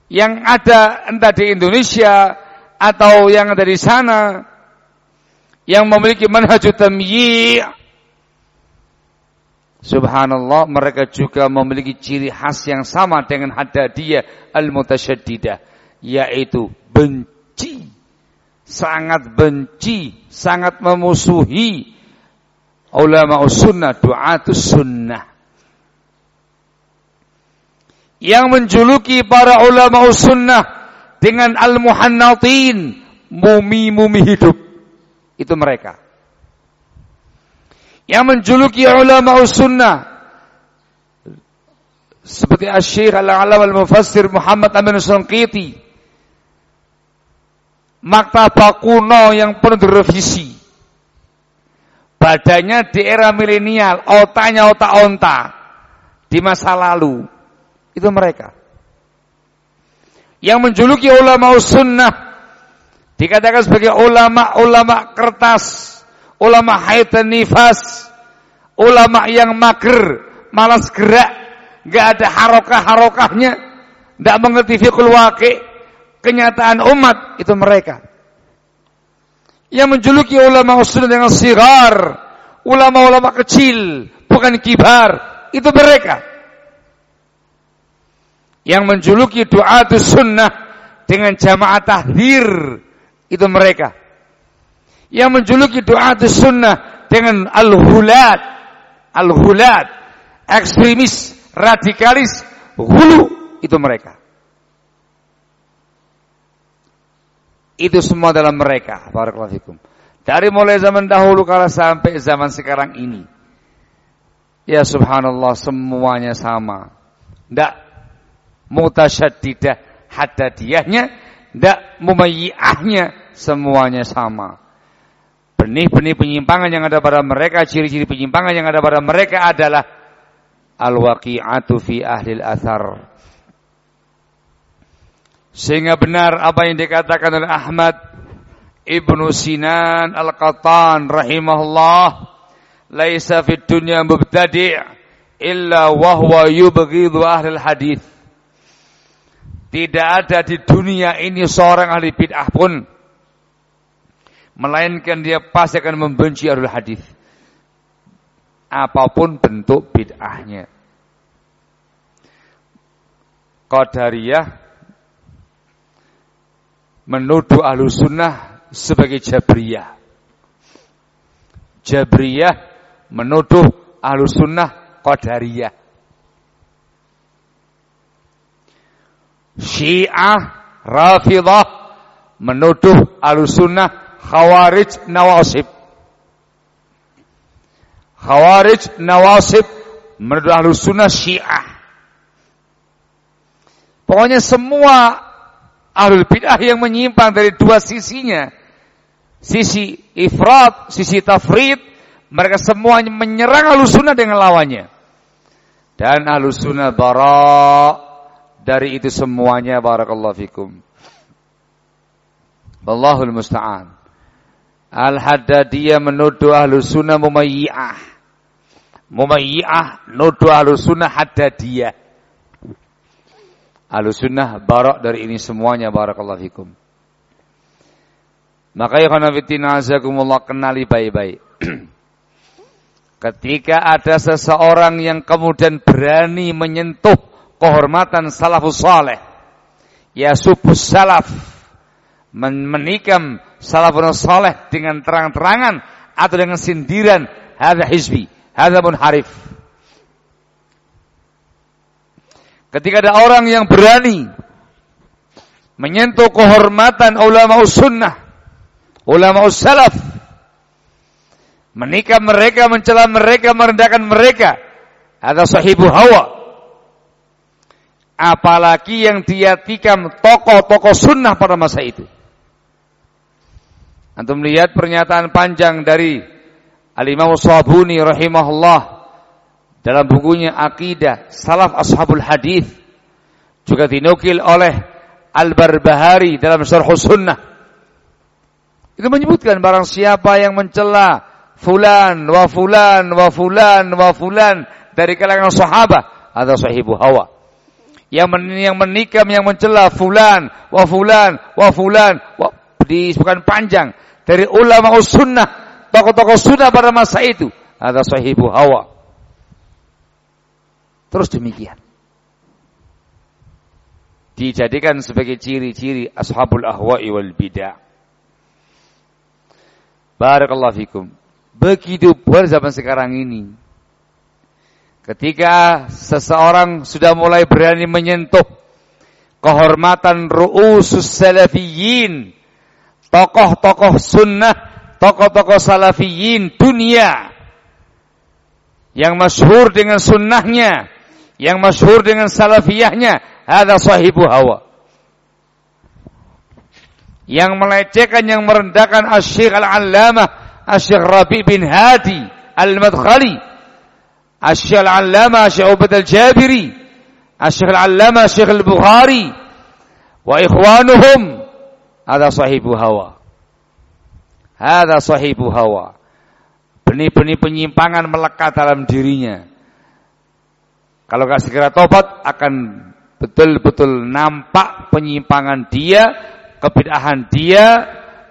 yang ada entah di Indonesia atau yang ada di sana yang memiliki manhajut tamyi' Subhanallah mereka juga memiliki ciri khas yang sama dengan hadadiyah al-mutasyaddidah yaitu benci sangat benci sangat memusuhi ulama sunnah duatus sunnah. Yang menjuluki para ulama sunnah dengan al-muhannatin mumi-mumi hidup. Itu mereka yang menjuluki ulama sunnah. Seperti Asy-Syaikh Al-Alam Al-Mufassir Muhammad Amin Sangkiti maktaba kuno yang penuh direvisi. Badannya di era milenial otaknya otak onta di masa lalu. Itu mereka. Yang menjuluki ulama sunnah dikatakan sebagai ulama-ulama kertas ulama haid dan nifas, ulama yang mager, malas gerak, nggak ada harokah-harokahnya, nggak mengerti fikul waqi, kenyataan umat itu mereka. Yang menjuluki ulama usul dengan sigar, ulama-ulama kecil, bukan kibar, itu mereka. Yang menjuluki doa sunnah dengan jamaah tahdir, itu mereka yang menjuluki doa sunnah dengan al-hulad, al-hulad, ekstremis, radikalis, hulu, itu mereka. Itu semua dalam mereka. Barakallahu Dari mulai zaman dahulu kala sampai zaman sekarang ini. Ya subhanallah semuanya sama. Tidak mutasyaddidah hadadiyahnya, tidak mumayyi'ahnya, semuanya sama. Benih-benih penyimpangan yang ada pada mereka, ciri-ciri penyimpangan yang ada pada mereka adalah al-waqi'atu fi ahli al-athar. Sehingga benar apa yang dikatakan oleh Ahmad Ibnu Sinan Al-Qattan rahimahullah, "Laisa fid dunya mubtadi' illa wa huwa yubghidu ahli al-hadis." Tidak ada di dunia ini seorang ahli bid'ah pun melainkan dia pasti akan membenci ahlul hadis. Apa pun bentuk bid'ahnya. Qadariyah menuduh ahlu sunnah sebagai Jabriyah. Jabriyah menuduh ahlu sunnah Qadariyah. Syiah Rafidah menuduh ahlu sunnah Khawarij Nawasib. Khawarij Nawasib menurut ahlu sunnah syiah. Pokoknya semua ahlul bid'ah yang menyimpang dari dua sisinya. Sisi ifrat, sisi tafrid. Mereka semuanya menyerang ahlu sunnah dengan lawannya. Dan ahlu sunnah bara dari itu semuanya barakallahu fikum. Wallahul musta'an. Al-Haddadiyah menuduh ahlu sunnah mumayyi'ah. Mumayyi'ah nuduh ahlu sunnah Haddadiyah. Ahlu sunnah barak dari ini semuanya barakallahu fikum. Maka ya azakumullah kenali baik-baik. Ketika ada seseorang yang kemudian berani menyentuh kehormatan salafus saleh. Ya subus salaf menikam salafun saleh dengan terang-terangan atau dengan sindiran. Hadza hizbi. Hadza harif ketika ada orang yang berani menyentuh kehormatan ulama sunnah ulama salaf menikah mereka mencela mereka merendahkan mereka ada sahibu hawa. Apalagi yang dia tikam tokoh-tokoh sunnah pada masa itu Antum melihat pernyataan panjang dari Al-Imam Sabuni rahimahullah dalam bukunya Aqidah Salaf Ashabul Hadis juga dinukil oleh Al-Barbahari dalam Syarh Sunnah. Itu menyebutkan barang siapa yang mencela fulan wa fulan wa fulan wa fulan dari kalangan sahabat atau sahibu hawa. Yang men yang menikam yang mencela fulan wa fulan wa fulan wa disebutkan panjang dari ulama sunnah tokoh-tokoh sunnah pada masa itu ada sahibu hawa. Terus demikian dijadikan sebagai ciri-ciri ashabul ahwa'i wal bid'ah. Barakallahu fikum. Begitu pula zaman sekarang ini. Ketika seseorang sudah mulai berani menyentuh kehormatan ru'usus salafiyin, tokoh-tokoh sunnah, tokoh-tokoh salafiyin dunia yang masyhur dengan sunnahnya, yang masyhur dengan salafiyahnya, ada sahibu hawa. Yang melecehkan, yang merendahkan Asyik Al-Allamah, Asyik Rabi bin Hadi Al-Madkhali, Asyik Al-Allamah, Asyik Ubad Al-Jabiri, Asyik Al-Allamah, Asyik Al-Bukhari, wa ikhwanuhum, ada sahibu hawa. Ada sahibu hawa. Benih-benih penyimpangan melekat dalam dirinya. Kalau gak segera tobat akan betul-betul nampak penyimpangan dia, kebid'ahan dia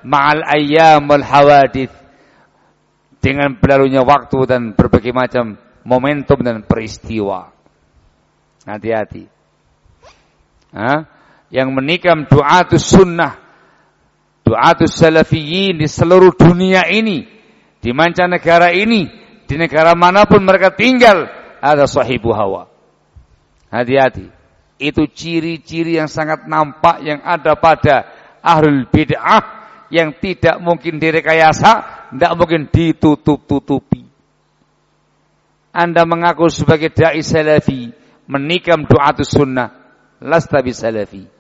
ma'al ayyamul hawadith dengan berlalunya waktu dan berbagai macam momentum dan peristiwa. Hati-hati. Yang menikam du'atus sunnah, du'atus salafiyin di seluruh dunia ini, di mancanegara ini, di negara mana pun mereka tinggal, ada sahibu hawa. Hati-hati. Itu ciri-ciri yang sangat nampak yang ada pada ahlul bid'ah yang tidak mungkin direkayasa, tidak mungkin ditutup-tutupi. Anda mengaku sebagai dai salafi, menikam doa sunnah, lasta salafi.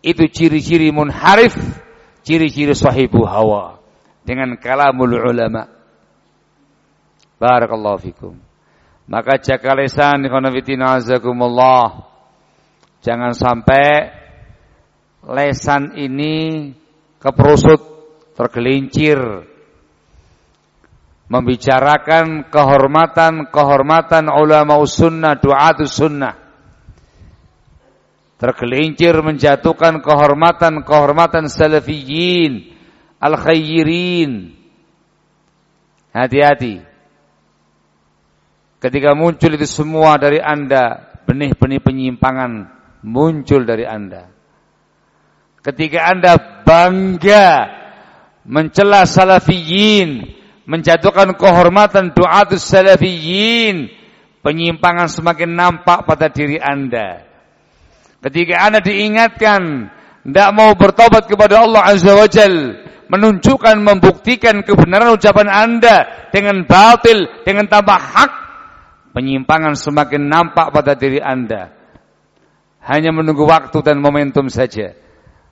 Itu ciri-ciri munharif, ciri-ciri sahibu hawa dengan kalamul ulama. Barakallahu fikum. Maka jaga lesan khonafidina azakumullah. Jangan sampai lesan ini keperusut tergelincir membicarakan kehormatan-kehormatan ulama sunnah, duatus sunnah. Tergelincir menjatuhkan kehormatan-kehormatan salafiyin, al-khayyirin. Hati-hati. Ketika muncul itu semua dari Anda, benih-benih penyimpangan muncul dari Anda. Ketika Anda bangga mencela salafiyin, menjatuhkan kehormatan doatus salafiyin, penyimpangan semakin nampak pada diri Anda. Ketika Anda diingatkan, tidak mau bertobat kepada Allah Azza wa Jal, menunjukkan, membuktikan kebenaran ucapan Anda dengan batil, dengan tambah hak, penyimpangan semakin nampak pada diri Anda. Hanya menunggu waktu dan momentum saja.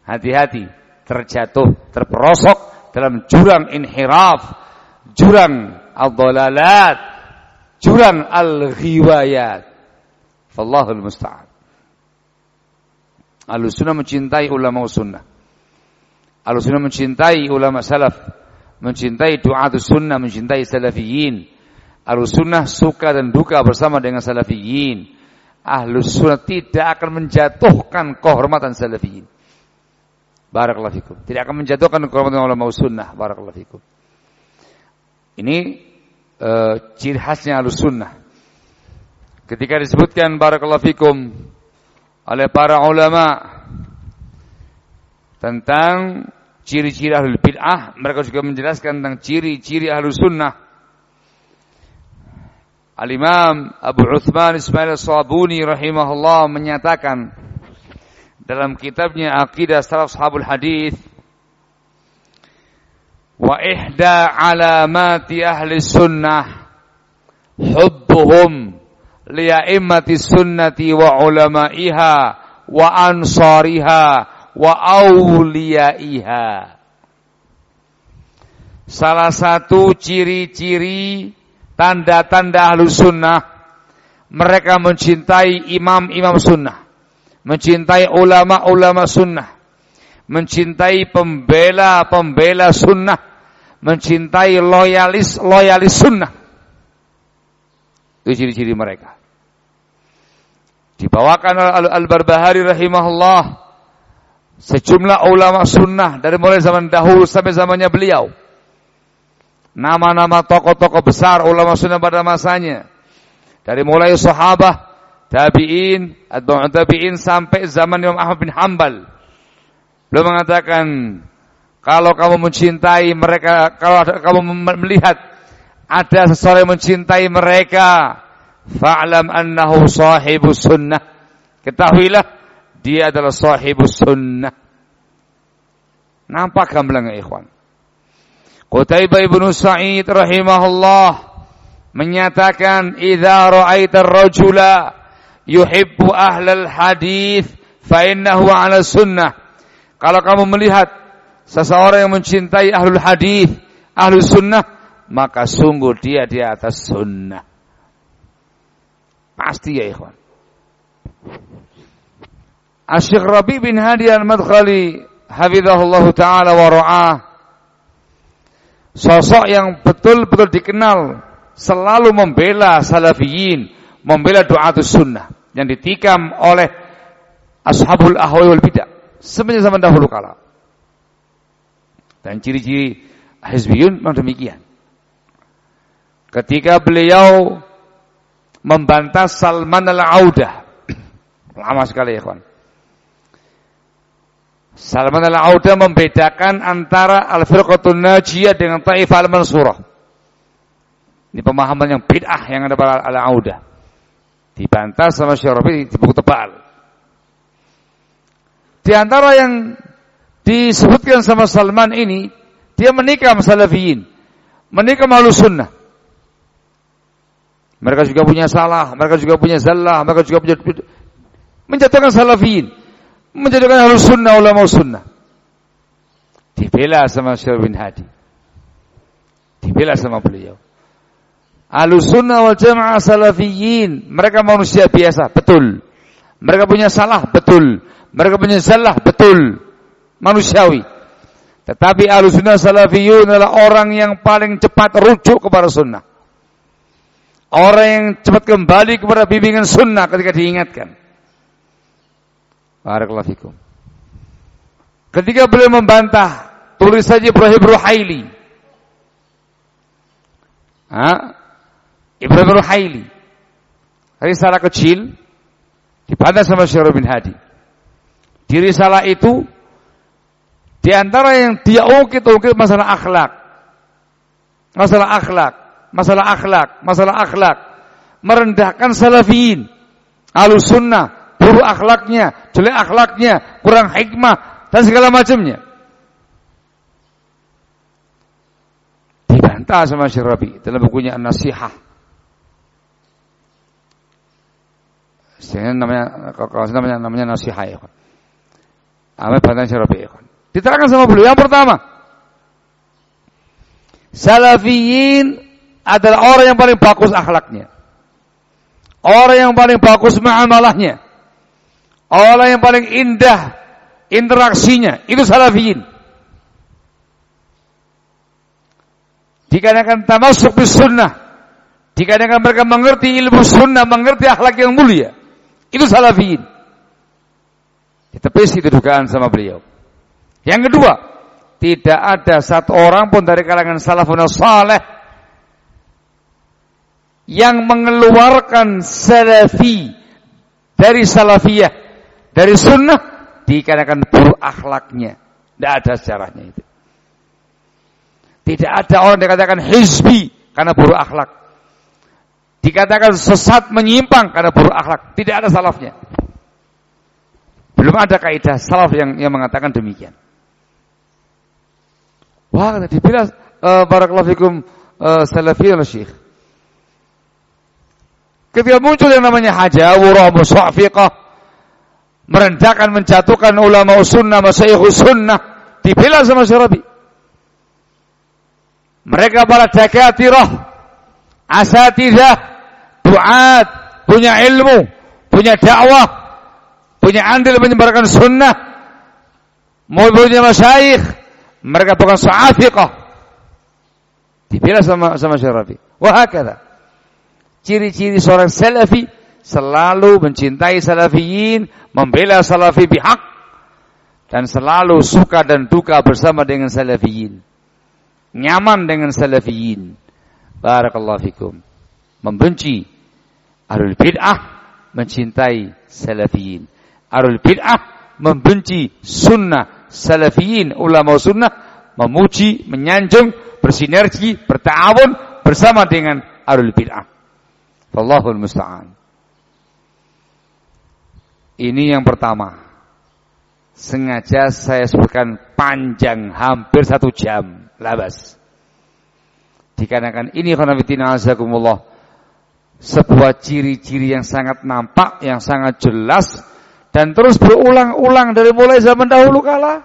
Hati-hati, terjatuh, terperosok dalam jurang inhiraf, jurang al-dalalat, jurang al-ghiwayat. Wallahul musta'an. Al-sunnah mencintai ulama sunnah. Al-sunnah mencintai ulama salaf, mencintai doa sunnah, mencintai salafiyin Ahlus sunnah suka dan duka bersama dengan salafiyin. Ahlus sunnah tidak akan menjatuhkan kehormatan salafiyin. Barakallahu fikum. Tidak akan menjatuhkan kehormatan ulama sunnah. Barakallahu fikum. Ini uh, ciri khasnya ahlus sunnah. Ketika disebutkan barakallahu fikum oleh para ulama tentang ciri-ciri ahlul bid'ah, mereka juga menjelaskan tentang ciri-ciri ahlus sunnah. Al-Imam Abu Uthman Ismail Sabuni rahimahullah menyatakan dalam kitabnya Aqidah Salaf Sahabul Hadis wa ihda alamati ahli sunnah hubbuhum liya'immati sunnati wa ulama'iha wa ansariha wa awliyaiha. Salah satu ciri-ciri tanda-tanda ahlu sunnah mereka mencintai imam-imam sunnah mencintai ulama-ulama sunnah mencintai pembela-pembela sunnah mencintai loyalis-loyalis sunnah. Itu ciri-ciri mereka dibawakan oleh Al-Barbahari rahimahullah sejumlah ulama sunnah dari mulai zaman dahulu sampai zamannya beliau nama-nama tokoh-tokoh besar ulama sunnah pada masanya. Dari mulai sahabat, tabi'in, atau tabi'in sampai zaman Imam Ahmad bin Hambal. Beliau mengatakan, kalau kamu mencintai mereka, kalau kamu melihat ada seseorang yang mencintai mereka, fa'lam annahu sahibus sunnah. Ketahuilah dia adalah sahibus sunnah. Nampak gamblangnya ikhwan? Qutaibah ibnu Sa'id rahimahullah menyatakan idza ra'aita ar-rajula yuhibbu ahlal hadis fa innahu 'ala sunnah. Kalau kamu melihat seseorang yang mencintai ahlul hadis, ahlu sunnah, maka sungguh dia di atas sunnah. Pasti ya ikhwan. Asyik Rabi bin Hadi al-Madkhali hafizahullah taala wa ra'ah Sosok yang betul-betul dikenal selalu membela salafiyin, membela doa sunnah yang ditikam oleh ashabul ahwal wal bidah semenjak zaman dahulu kala. Dan ciri-ciri hizbiyun memang demikian. Ketika beliau membantah Salman al-Audah. Lama sekali ya kawan. Salman al-Auda membedakan antara al-firqatun najiyah dengan ta'ifah al-mansurah. Ini pemahaman yang bid'ah yang ada pada al-Auda. Dibantah sama Syarafi di buku tebal. Di antara yang disebutkan sama Salman ini, dia menikam salafiyin. Menikam ahlu sunnah. Mereka juga punya salah, mereka juga punya zallah, mereka juga punya menjatuhkan salafiyin menjadikan harus sunnah ulama sunnah. Dibela sama Syekh bin Hadi. Dibela sama beliau. Ahlus sunnah wal jamaah salafiyin. Mereka manusia biasa, betul. Mereka punya salah, betul. Mereka punya salah, betul. Manusiawi. Tetapi ahlus sunnah salafiyun adalah orang yang paling cepat rujuk kepada sunnah. Orang yang cepat kembali kepada bimbingan sunnah ketika diingatkan. Barakallahu. Ketika beliau membantah tulis saja Ibrahim Ruhaili. Ha? Ibrahim Ruhaili. Risalah kecil dibantah sama Syarif bin Hadi. Di risalah itu di antara yang dia ungkit-ungkit masalah akhlak. Masalah akhlak, masalah akhlak, masalah akhlak. Merendahkan salafiyin, alus sunnah, buruk akhlaknya, jelek akhlaknya, kurang hikmah dan segala macamnya. Dibantah sama Syirabi dalam bukunya An-Nasihah. namanya kalau namanya namanya Nasihah ya. Apa bantah Syirabi ya. Diterangkan sama beliau yang pertama. Salafiyin adalah orang yang paling bagus akhlaknya. Orang yang paling bagus ma'amalahnya. Orang yang paling indah interaksinya itu salafiyin. Dikarenakan tamasuk bis sunnah. Dikarenakan mereka mengerti ilmu sunnah, mengerti akhlak yang mulia. Itu salafiyin. Ditepis itu dugaan sama beliau. Yang kedua, tidak ada satu orang pun dari kalangan salafun saleh yang mengeluarkan salafi dari salafiyah dari sunnah dikarenakan buruk akhlaknya. Tidak ada sejarahnya itu. Tidak ada orang dikatakan hizbi karena buruk akhlak. Dikatakan sesat menyimpang karena buruk akhlak. Tidak ada salafnya. Belum ada kaidah salaf yang yang mengatakan demikian. Wah, dibilang uh, barakallahu fikum uh, salafi syekh. Ketika muncul yang namanya hajawurah musafiqah merendahkan menjatuhkan ulama sunnah masyayikh sunnah dibela sama Syarabi Mereka para dakatirah, asatidah, duat, punya ilmu, punya dakwah, punya andil menyebarkan sunnah, punya masyayikh, mereka bukan sa'afiqah. Dibela sama sama Syarafi. Wahakata. Ciri-ciri seorang salafi selalu mencintai salafiyin, membela salafi bihak, dan selalu suka dan duka bersama dengan salafiyin. Nyaman dengan salafiyin. Barakallahu fikum. Membenci arul bid'ah, mencintai salafiyin. Arul bid'ah membenci sunnah salafiyin, ulama sunnah memuji, menyanjung, bersinergi, bertawun bersama dengan arul bid'ah. Wallahul musta'an. Ini yang pertama. Sengaja saya sebutkan panjang hampir satu jam. Labas. Dikarenakan ini khanafitina azakumullah. Sebuah ciri-ciri yang sangat nampak, yang sangat jelas. Dan terus berulang-ulang dari mulai zaman dahulu kala.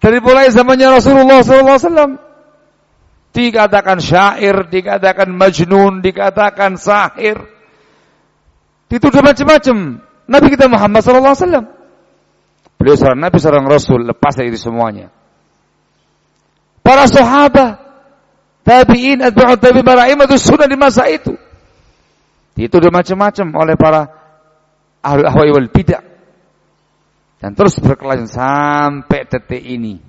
Dari mulai zamannya Rasulullah SAW. Dikatakan syair, dikatakan majnun, dikatakan sahir Dituduh macam-macam. Nabi kita Muhammad SAW. Beliau seorang Nabi, seorang Rasul, lepas dari semuanya. Para sahabat, tabi'in, atba'ut tabi'in, itu sunnah di masa itu. Dituduh macam-macam oleh para ahli ahwai wal bidah. Dan terus berkelanjutan sampai detik ini.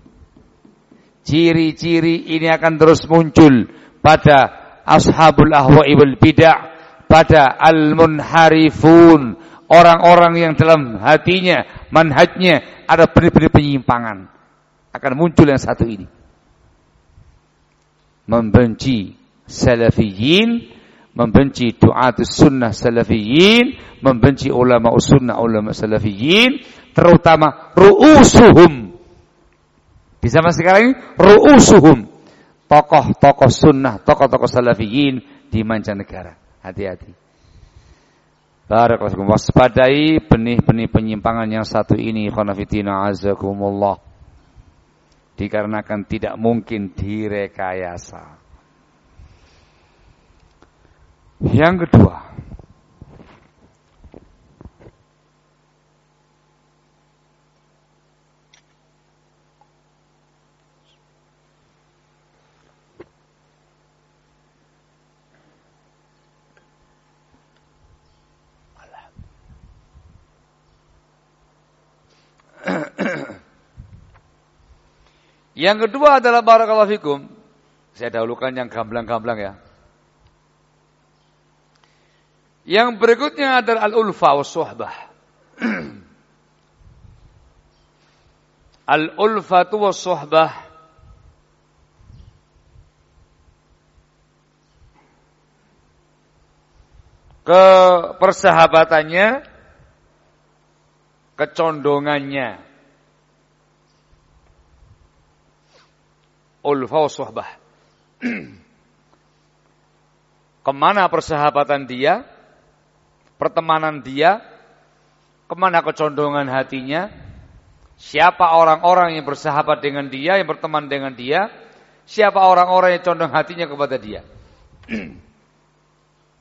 Ciri-ciri ini akan terus muncul pada ashabul ahwa'i wal bidah pada al-munharifun, orang-orang yang dalam hatinya, manhajnya ada benih-benih penyimpangan. Akan muncul yang satu ini. Membenci salafiyin, membenci duat sunnah salafiyin, membenci ulama sunnah ulama salafiyin, terutama ru'usuhum. Di zaman sekarang ini ru'usuhum. Tokoh-tokoh sunnah, tokoh-tokoh salafiyin di mancanegara. Hati-hati. Barakallahu waspadai benih-benih penyimpangan yang satu ini khanafitina azakumullah. Dikarenakan tidak mungkin direkayasa. Yang kedua, Yang kedua adalah barakallahu fikum. Saya dahulukan yang gamblang-gamblang ya. Yang berikutnya adalah al-ulfa wa suhbah. al-ulfatu wa suhbah. Ke persahabatannya, kecondongannya. ulfa suhbah. Ke mana persahabatan dia? Pertemanan dia? Ke mana kecondongan hatinya? Siapa orang-orang yang bersahabat dengan dia, yang berteman dengan dia? Siapa orang-orang yang condong hatinya kepada dia?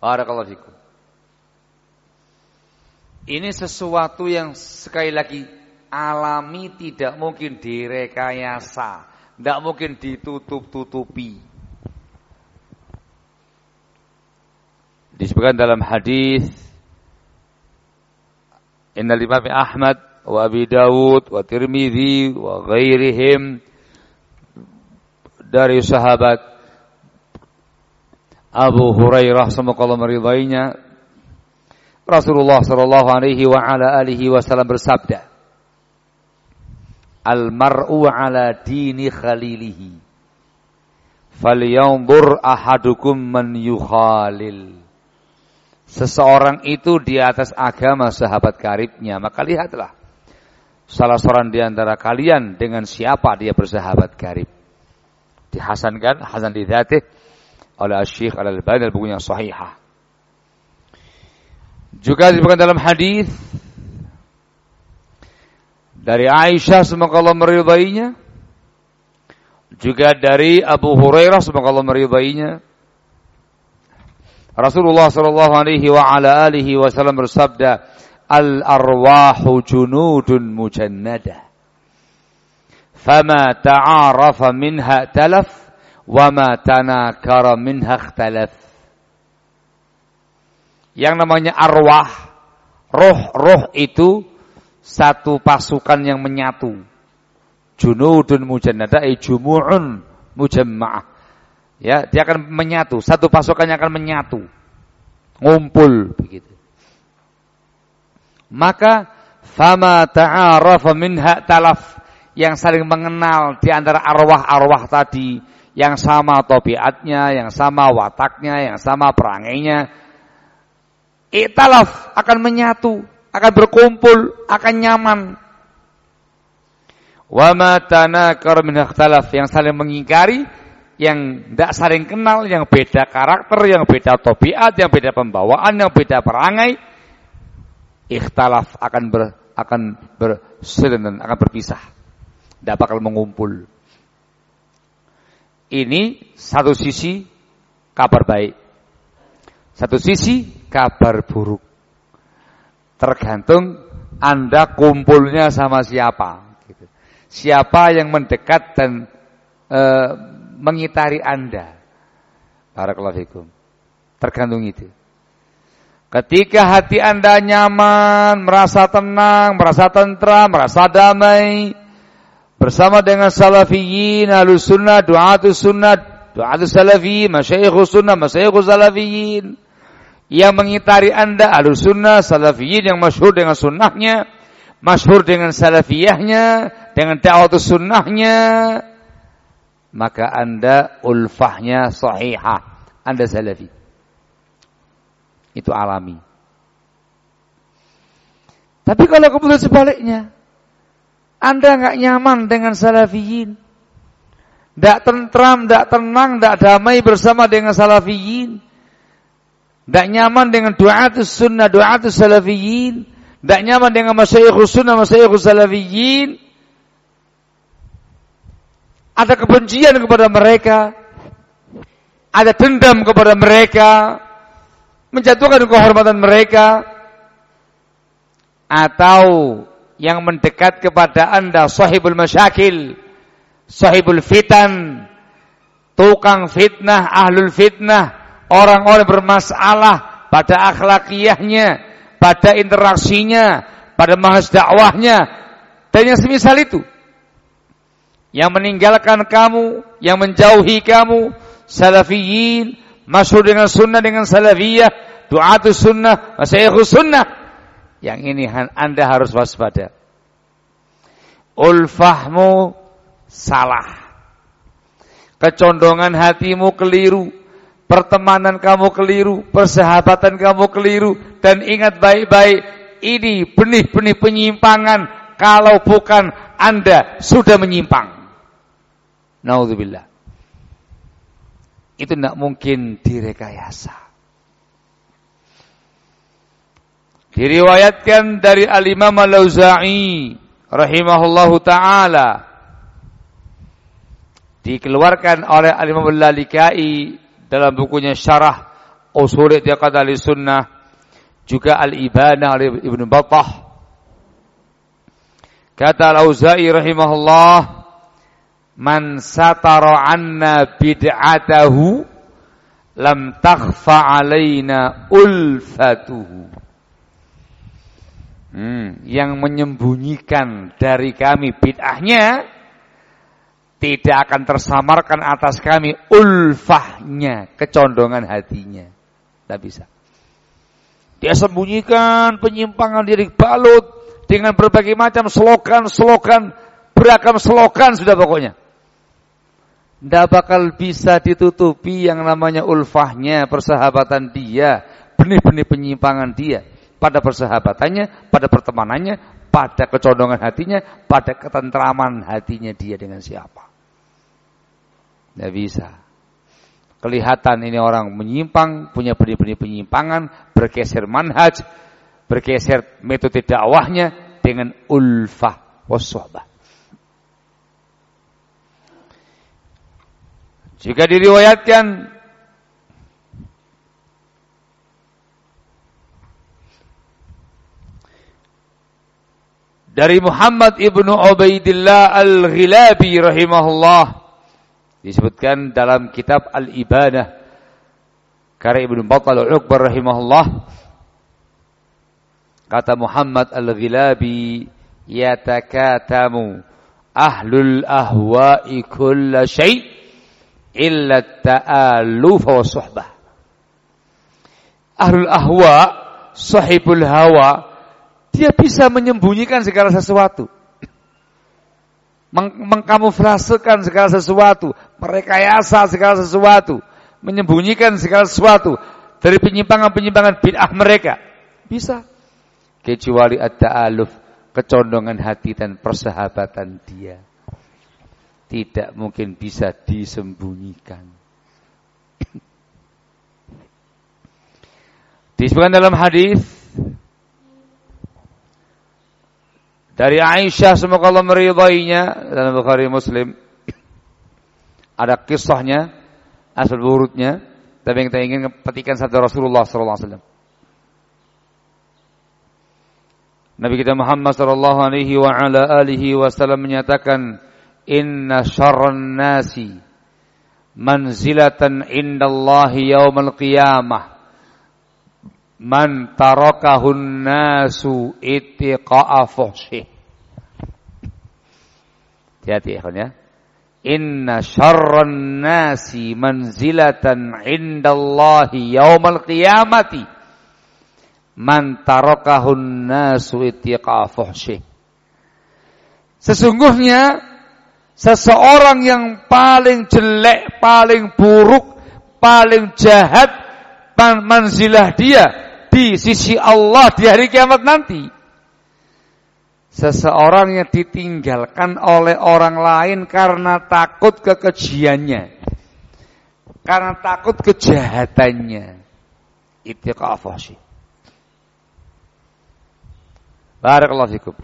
Barakallahu fikum. Ini sesuatu yang sekali lagi alami tidak mungkin direkayasa. Tidak mungkin ditutup-tutupi. Disebutkan dalam hadis Innal Imam Ahmad wa Abi Dawud wa Tirmidzi wa ghairihim dari sahabat Abu Hurairah semoga Allah meridainya Rasulullah sallallahu alaihi wa ala alihi wasallam bersabda Al-mar'u ala dini khalilihi. Falyanzur ahadukum man yukhalil. Seseorang itu di atas agama sahabat karibnya, maka lihatlah salah seorang di antara kalian dengan siapa dia bersahabat karib. Dihasankan Hasan di Dzatih oleh Syekh Al-Albani dalam bukunya Sahihah. Juga disebutkan dalam hadis dari Aisyah semoga Allah meridainya Juga dari Abu Hurairah semoga Allah meridainya. Rasulullah sallallahu alaihi wa ala alihi wasallam bersabda, "Al arwahu junudun mujannada." Fama ta'arafa minha talaf wa ma tanakara minha ikhtalaf. Yang namanya arwah, roh-roh itu satu pasukan yang menyatu junudun mujannada ay jumu'un mujamma'ah. Ya, dia akan menyatu, satu pasukannya akan menyatu. Ngumpul begitu. Maka fama ta'arafa minha talaf yang saling mengenal di antara arwah-arwah tadi yang sama tobiatnya, yang sama wataknya, yang sama perangainya. Italaf akan menyatu, akan berkumpul, akan nyaman. Wa ma tanakar min yang saling mengingkari, yang tidak saling kenal, yang beda karakter, yang beda tobiat, yang beda pembawaan, yang beda perangai, ikhtalaf akan ber, akan berselingan, akan berpisah. Tidak bakal mengumpul. Ini satu sisi kabar baik. Satu sisi kabar buruk. Tergantung Anda kumpulnya sama siapa siapa yang mendekat dan e, mengitari Anda. Barakallahu fikum. Tergantung itu. Ketika hati Anda nyaman, merasa tenang, merasa tentram, merasa damai bersama dengan salafiyin, ahlus sunnah, du'atus sunnah, du'atus salafiyin, masyayikhus sunnah, salafiyin yang mengitari Anda ahlus sunnah, salafiyin yang masyhur dengan sunnahnya, masyhur dengan salafiyahnya, dengan dakwah sunnahnya, maka Anda ulfahnya sahihah. Anda salafi. Itu alami. Tapi kalau kemudian sebaliknya, Anda nggak nyaman dengan salafiyin, tidak tentram, tidak tenang, tidak damai bersama dengan salafiyin, tidak nyaman dengan doa sunnah, doa salafiyin, tidak nyaman dengan masyayikhus sunnah, masyayikhus salafiyin. Ada kebencian kepada mereka. Ada dendam kepada mereka. Menjatuhkan kehormatan mereka. Atau yang mendekat kepada anda sahibul masyakil. Sahibul fitan. Tukang fitnah, ahlul fitnah. Orang-orang bermasalah pada akhlakiyahnya pada interaksinya, pada mahas dakwahnya, dan yang semisal itu. Yang meninggalkan kamu, yang menjauhi kamu, salafiyin, masyhur dengan sunnah dengan salafiyah, du'atus sunnah, masyayikhus sunnah. Yang ini Anda harus waspada. Ulfahmu salah. Kecondongan hatimu keliru pertemanan kamu keliru, persahabatan kamu keliru, dan ingat baik-baik, ini benih-benih penyimpangan kalau bukan Anda sudah menyimpang. Naudzubillah. Itu tidak mungkin direkayasa. Diriwayatkan dari Al-Imam Al-Auza'i rahimahullahu taala dikeluarkan oleh Al-Imam Al-Lalikai dalam bukunya Syarah Usul I'tiqad Sunnah juga Al-Ibanah oleh Ibnu Battah. Kata Al-Auza'i rahimahullah man satara anna bid'atahu lam takhfa alaina ulfatuhu. Hmm, yang menyembunyikan dari kami bid'ahnya tidak akan tersamarkan atas kami ulfahnya, kecondongan hatinya. Tidak bisa. Dia sembunyikan penyimpangan diri balut dengan berbagai macam slogan-slogan, beragam slogan sudah pokoknya. Tidak bakal bisa ditutupi yang namanya ulfahnya, persahabatan dia, benih-benih penyimpangan dia pada persahabatannya, pada pertemanannya, pada kecondongan hatinya, pada ketentraman hatinya dia dengan siapa. Tidak bisa. Kelihatan ini orang menyimpang, punya benih-benih penyimpangan, bergeser manhaj, bergeser metode dakwahnya dengan ulfah wassohbah. Jika diriwayatkan dari Muhammad ibnu Ubaidillah al-Ghilabi rahimahullah disebutkan dalam kitab Al-Ibadah. Karya Ibnu Battal Uqbar rahimahullah. Kata Muhammad al-Ghilabi yatakatamu ahlul ahwa'i kulla syai' illa ta'aluf wa suhbah. Ahlul ahwa sahibul hawa dia bisa menyembunyikan segala sesuatu. Meng mengkamuflasekan segala sesuatu. Merekayasa segala sesuatu. Menyembunyikan segala sesuatu. Dari penyimpangan-penyimpangan bid'ah mereka. Bisa. Kecuali at-ta'aluf. Kecondongan hati dan persahabatan dia. Tidak mungkin bisa disembunyikan. Disebutkan dalam hadis Dari Aisyah semoga Allah meridainya dalam Bukhari Muslim. Ada kisahnya, asal burutnya, tapi yang kita ingin petikan sabda Rasulullah sallallahu. Nabi kita Muhammad sallallahu alaihi wa ala alihi wasallam menyatakan inna syarran nasi manzilatan indallahi yaumal qiyamah man tarakahun nasu itiqa'a fuhsyih. Hati-hati ya. Inna syarran nasi manzilatan indallahi yaumal qiyamati man tarakahun nasu itiqa'a fuhsyih. Sesungguhnya seseorang yang paling jelek, paling buruk, paling jahat manzilah dia di sisi Allah di hari kiamat nanti. Seseorang yang ditinggalkan oleh orang lain karena takut kekejiannya. Karena takut kejahatannya. Itu kafasi. Barakallahu fikum.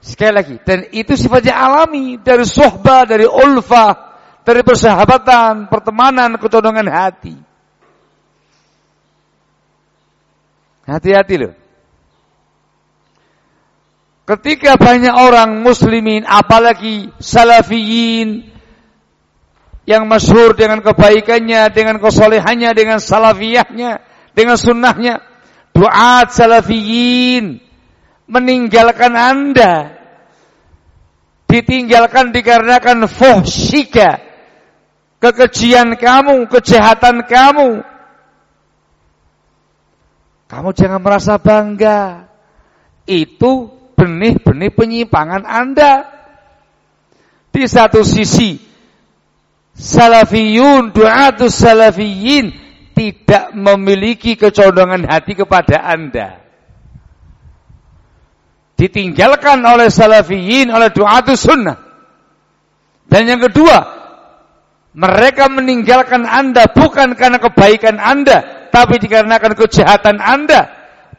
Sekali lagi, dan itu sifatnya alami dari sohbah, dari ulfah, dari persahabatan, pertemanan, ketondongan hati. Hati-hati loh. Ketika banyak orang muslimin, apalagi salafiyin, yang masyhur dengan kebaikannya, dengan kesolehannya, dengan salafiyahnya, dengan sunnahnya, duat salafiyin, meninggalkan anda, ditinggalkan dikarenakan fuhsyika, kekejian kamu, kejahatan kamu, kamu jangan merasa bangga. Itu benih-benih penyimpangan Anda. Di satu sisi, salafiyun, du'atus salafiyin tidak memiliki kecondongan hati kepada Anda. Ditinggalkan oleh salafiyin, oleh du'atus sunnah. Dan yang kedua, mereka meninggalkan Anda bukan karena kebaikan Anda, tapi dikarenakan kejahatan Anda,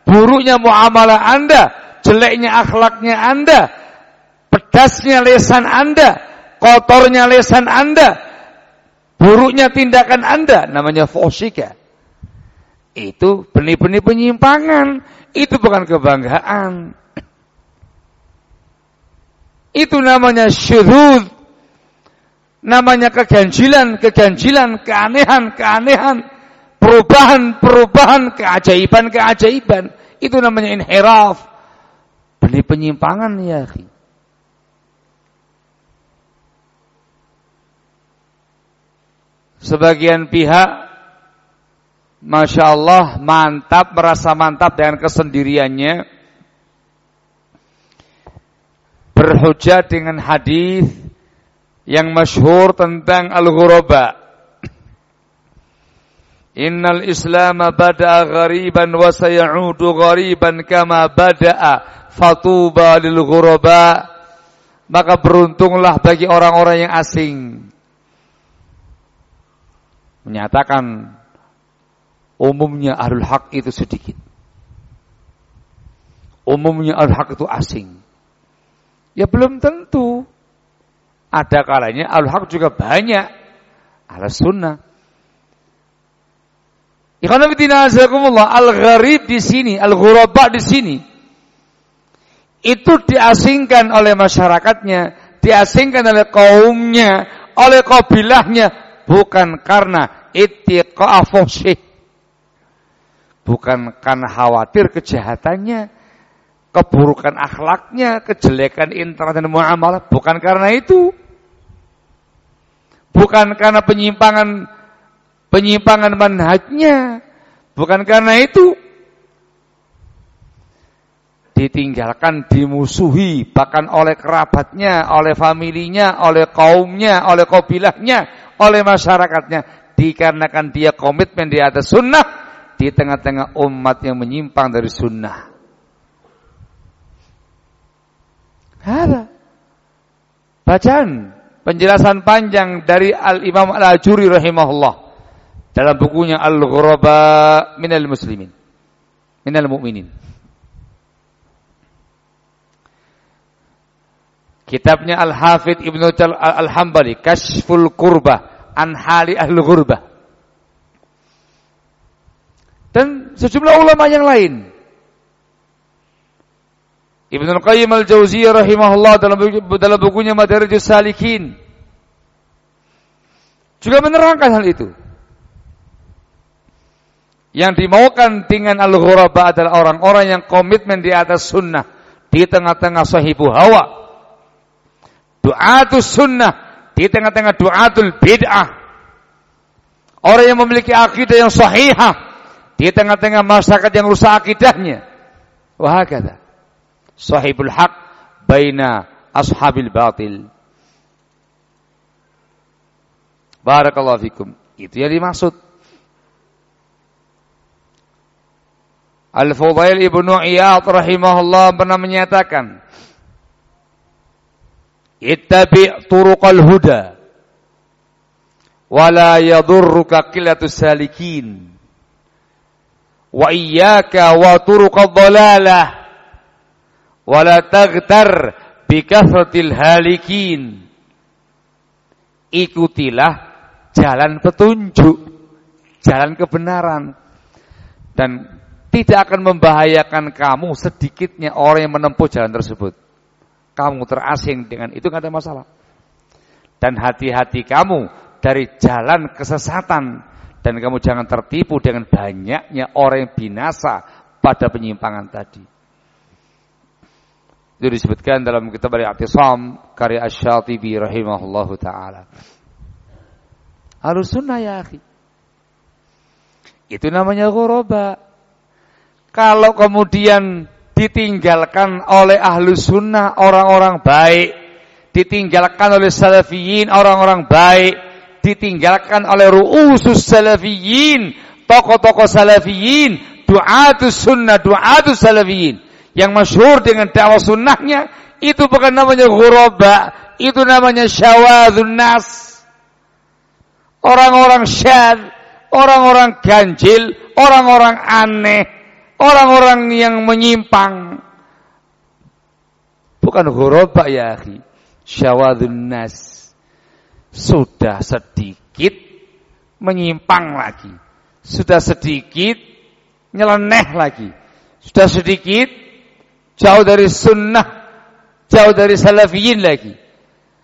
buruknya muamalah Anda, jeleknya akhlaknya Anda, pedasnya lesan Anda, kotornya lesan Anda, buruknya tindakan Anda, namanya fosika. Itu benih-benih penyimpangan, itu bukan kebanggaan. Itu namanya syurud, namanya keganjilan, keganjilan, keanehan, keanehan perubahan-perubahan, keajaiban-keajaiban. Itu namanya inhiraf. Beli penyimpangan ya, Sebagian pihak Masya Allah mantap, merasa mantap dengan kesendiriannya Berhujah dengan hadis yang masyhur tentang al-ghuraba Innal Islam bada'a ghariban wa sayaudu ghariban kama bada'a fatuba lil ghuraba. Maka beruntunglah bagi orang-orang yang asing. Menyatakan umumnya ahlul hak itu sedikit. Umumnya ahlul hak itu asing. Ya belum tentu. Ada kalanya ahlul hak juga banyak. Ahlus sunnah. Al-gharib di sini, al-ghuraba di sini itu diasingkan oleh masyarakatnya, diasingkan oleh kaumnya, oleh kabilahnya bukan karena ittiqa Bukan karena khawatir kejahatannya, keburukan akhlaknya, kejelekan intra dan muamalah, bukan karena itu. Bukan karena penyimpangan penyimpangan manhajnya. Bukan karena itu ditinggalkan, dimusuhi bahkan oleh kerabatnya, oleh familinya, oleh kaumnya, oleh kabilahnya, oleh masyarakatnya dikarenakan dia komitmen di atas sunnah di tengah-tengah umat yang menyimpang dari sunnah. Bacaan penjelasan panjang dari Al Imam Al Ajuri rahimahullah dalam bukunya Al-Ghuraba Minal Muslimin. Minal Mu'minin. Kitabnya Al-Hafidh Ibnu Al-Hambali Kashful Kurba An Hali Ahlu Ghurba. Dan sejumlah ulama yang lain. Ibnu Qayyim Al-Jauziyah rahimahullah dalam dalam bukunya Madarijus Salikin. Juga menerangkan hal itu yang dimaukan dengan al-ghuraba adalah orang-orang yang komitmen di atas sunnah di tengah-tengah sahibu hawa. Du'atus sunnah di tengah-tengah du'atul bid'ah. Orang yang memiliki akidah yang sahihah di tengah-tengah masyarakat yang rusak akidahnya. Wahakata. Sahibul haq baina ashabil batil. Barakallahu fikum. Itu yang dimaksud. Al-Fudail Ibnu Iyad rahimahullah pernah menyatakan Ittabi' turuqal huda wala yadurruka qillatus salikin wa iyyaka wa turuqad dhalalah wala taghtar bi kathratil halikin. Ikutilah jalan petunjuk jalan kebenaran. Dan tidak akan membahayakan kamu sedikitnya orang yang menempuh jalan tersebut. Kamu terasing dengan itu nggak ada masalah. Dan hati-hati kamu dari jalan kesesatan dan kamu jangan tertipu dengan banyaknya orang yang binasa pada penyimpangan tadi. Itu disebutkan dalam kitab Al-I'tisam karya Asy-Syatibi rahimahullahu taala. Harus sunnah ya akhi. Itu namanya ghuraba. Kalau kemudian ditinggalkan oleh ahlu sunnah orang-orang baik, ditinggalkan oleh salafiyin orang-orang baik, ditinggalkan oleh ru'usus salafiyin, tokoh-tokoh salafiyin, du'atus sunnah, du'atus salafiyin, yang masyhur dengan dakwah sunnahnya, itu bukan namanya ghuraba, itu namanya syawadun nas. Orang-orang syad, orang-orang ganjil, orang-orang aneh, Orang-orang yang menyimpang. Bukan ghuraba ya akhi. Syawadun nas. Sudah sedikit menyimpang lagi. Sudah sedikit nyeleneh lagi. Sudah sedikit jauh dari sunnah. Jauh dari salafiyin lagi.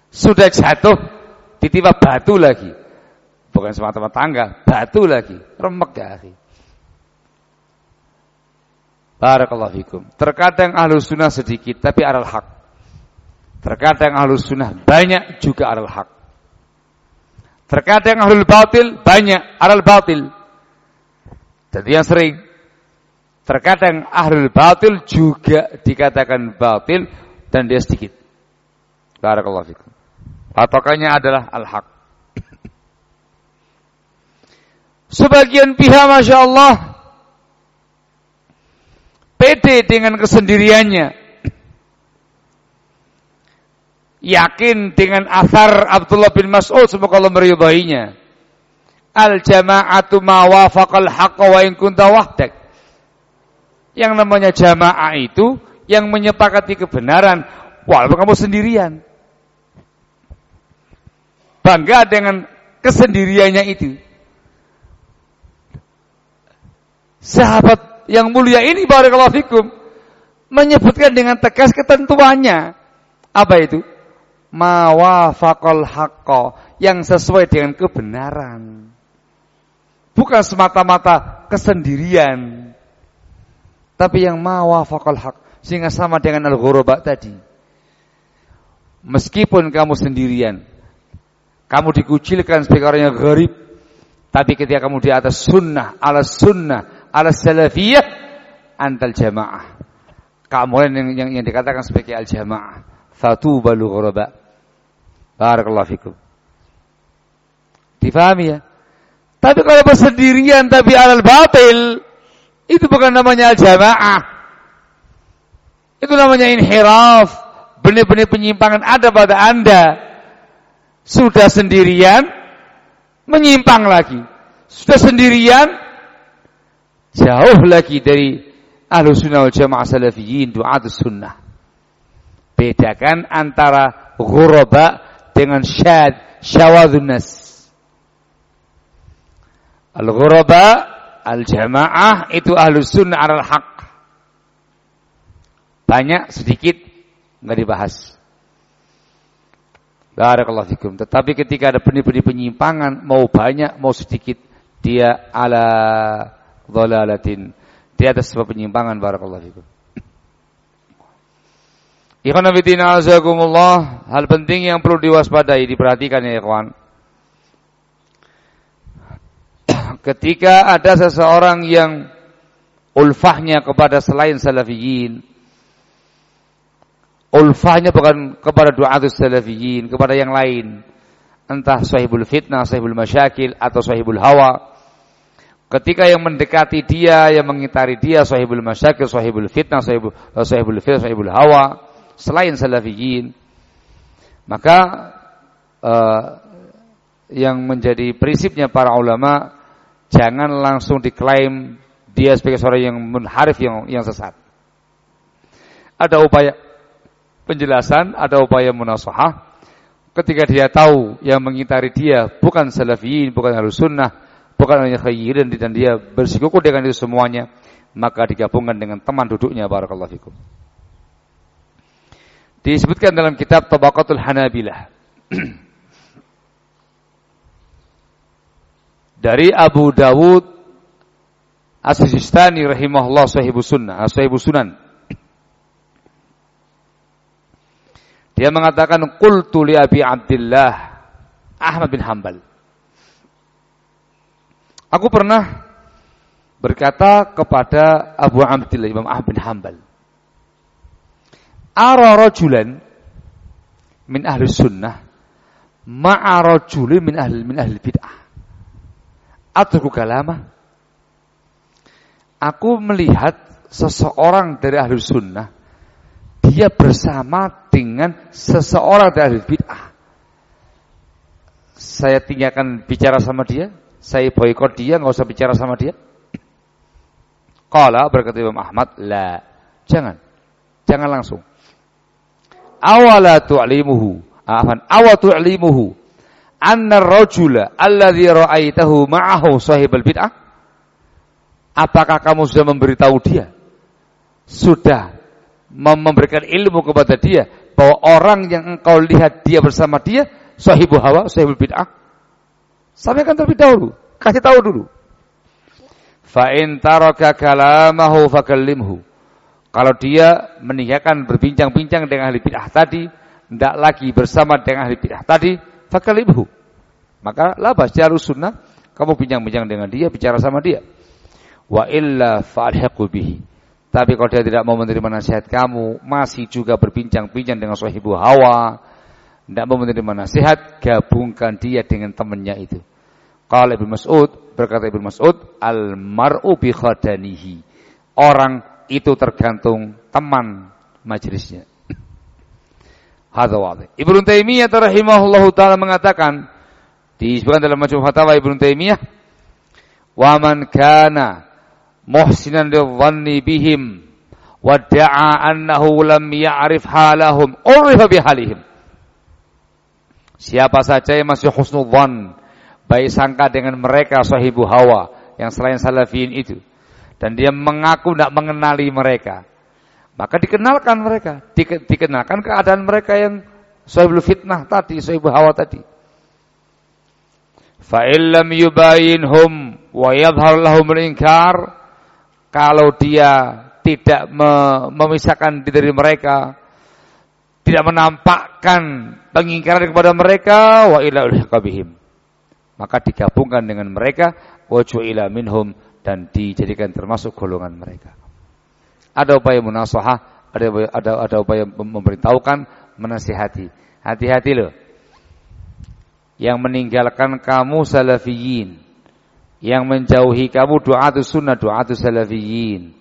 Sudah jatuh ditimpa batu lagi. Bukan semata-mata tangga, batu lagi. Remek ya akhi. Barakallahu fikum. Terkadang ahlu sunnah sedikit tapi aral hak. Terkadang ahlu sunnah banyak juga aral hak. Terkadang ahlul batil banyak aral batil. Jadi yang sering. Terkadang ahlul batil juga dikatakan batil dan dia sedikit. Barakallahu fikum. Patokannya adalah al-haq. Sebagian pihak Masya Allah pede dengan kesendiriannya. Yakin dengan asar Abdullah bin Mas'ud semoga Allah meridainya. Al jama'atu ma wafaqal haqqa wa in kunta wahdak. Yang namanya jamaah itu yang menyepakati kebenaran walaupun kamu sendirian. Bangga dengan kesendiriannya itu. Sahabat yang mulia ini barakallahu fikum menyebutkan dengan tegas ketentuannya. Apa itu? Mawafaqal haqqo yang sesuai dengan kebenaran. Bukan semata-mata kesendirian. Tapi yang mawafaqal haqq sehingga sama dengan al-ghuraba tadi. Meskipun kamu sendirian, kamu dikucilkan sebagai orang yang gharib, tapi ketika kamu di atas sunnah, ala sunnah, ala salafiyah, antal jamaah. Kamu yang, yang, yang dikatakan sebagai al-jamaah. balu ghuraba. Barakallahu fikum. Difahami ya? Tapi kalau bersendirian tapi alal batil, itu bukan namanya al-jamaah. Itu namanya inhiraf. Benih-benih penyimpangan ada pada Anda. Sudah sendirian, menyimpang lagi. Sudah sendirian, jauh lagi dari ahlu sunnah wal jamaah salafiyin du'atus sunnah. Bedakan antara ghuraba dengan syad, syawadun nas. Al-ghuraba, al-jamaah itu ahlu sunnah al haq. Banyak, sedikit, nggak dibahas. Barakallahu fikum. Tetapi ketika ada benih-benih penyimpangan, mau banyak, mau sedikit, dia ala dhalalatin. Di atas sebab penyimpangan barakallahu fikum. Ikhwan fillah azakumullah, hal penting yang perlu diwaspadai, diperhatikan ya ikhwan. Ketika ada seseorang yang ulfahnya kepada selain salafiyin, ulfahnya bukan kepada du'atus salafiyin, kepada yang lain. Entah sahibul fitnah, sahibul masyakil, atau sahibul hawa. Ketika yang mendekati dia, yang mengitari dia, sahibul masyakil, sahibul fitnah, sahibul, sahibul fitnah, sahibul hawa, selain salafiyin. Maka uh, yang menjadi prinsipnya para ulama jangan langsung diklaim dia sebagai seorang yang munharif yang yang sesat. Ada upaya penjelasan, ada upaya munasahah. Ketika dia tahu yang mengitari dia bukan salafiyin, bukan harus sunnah, bukan hanya khairin dan dia bersikukuh dengan itu semuanya, maka digabungkan dengan teman duduknya barakallahu fikum. Disebutkan dalam kitab Tabaqatul Hanabilah. Dari Abu Dawud As-Sistani rahimahullah sahibu sunnah, sahibu sunan. Dia mengatakan qultu li Abi Abdullah Ahmad bin Hambal. Aku pernah berkata kepada Abu Abdullah Imam Ahmad bin Hambal. Ara rajulan min ahli sunnah ma'a rajulin min ahli min ahli bid'ah. Atruku kalama. Aku melihat seseorang dari ahli sunnah dia bersama dengan seseorang dari bid'ah. Saya tinggalkan bicara sama dia, saya boikot dia, nggak usah bicara sama dia. Qala berkata Imam Ahmad, la. Jangan. Jangan langsung. Awala tu'limuhu. Afan, awa tu'limuhu. Anna rajula alladhi ra'aitahu ma'ahu sahibal bid'ah. Apakah kamu sudah memberitahu dia? Sudah memberikan ilmu kepada dia bahwa orang yang engkau lihat dia bersama dia sahibu hawa, sahibul bid'ah. Sampaikan terlebih dahulu, kasih tahu dulu. Fa in taraka kalamahu fakallimhu. Kalau dia meninggalkan berbincang-bincang dengan ahli bid'ah tadi, tidak lagi bersama dengan ahli bid'ah tadi, fakallimhu. Maka labas jalur sunnah, kamu bincang-bincang dengan dia, bicara sama dia. Wa illa fa'alhiqu bihi tapi kalau dia tidak mau menerima nasihat kamu, masih juga berbincang-bincang dengan sahibu hawa, tidak mau menerima nasihat, gabungkan dia dengan temannya itu. Kalau Ibnu Mas'ud, berkata Ibnu Mas'ud, al-mar'u bi khadanihi. Orang itu tergantung teman majelisnya. Hadza wadih. Ibnu Taimiyah rahimahullahu taala mengatakan disebutkan dalam majmu' fatwa Ibnu Taimiyah, "Wa man kana muhsinan lidhanni bihim wa da'a annahu lam ya'rif halahum urifa bihalihim siapa saja yang masih husnudzan baik sangka dengan mereka sahibu hawa yang selain salafiyin itu. Dan dia mengaku tidak mengenali mereka. Maka dikenalkan mereka. Dikenalkan keadaan mereka yang sahibul fitnah tadi sahibu hawa tadi. Fa illam yubayinhum wa yadhhar lahum kalau dia tidak memisahkan diri mereka tidak menampakkan pengingkaran kepada mereka wa ila ulhiqabihim. Maka digabungkan dengan mereka wa ila minhum dan dijadikan termasuk golongan mereka. Ada upaya munasahah ada ada ada upaya memberitahukan menasihati. Hati-hati loh. Yang meninggalkan kamu salafiyin. Yang menjauhi kamu doa sunnah doa salafiyin.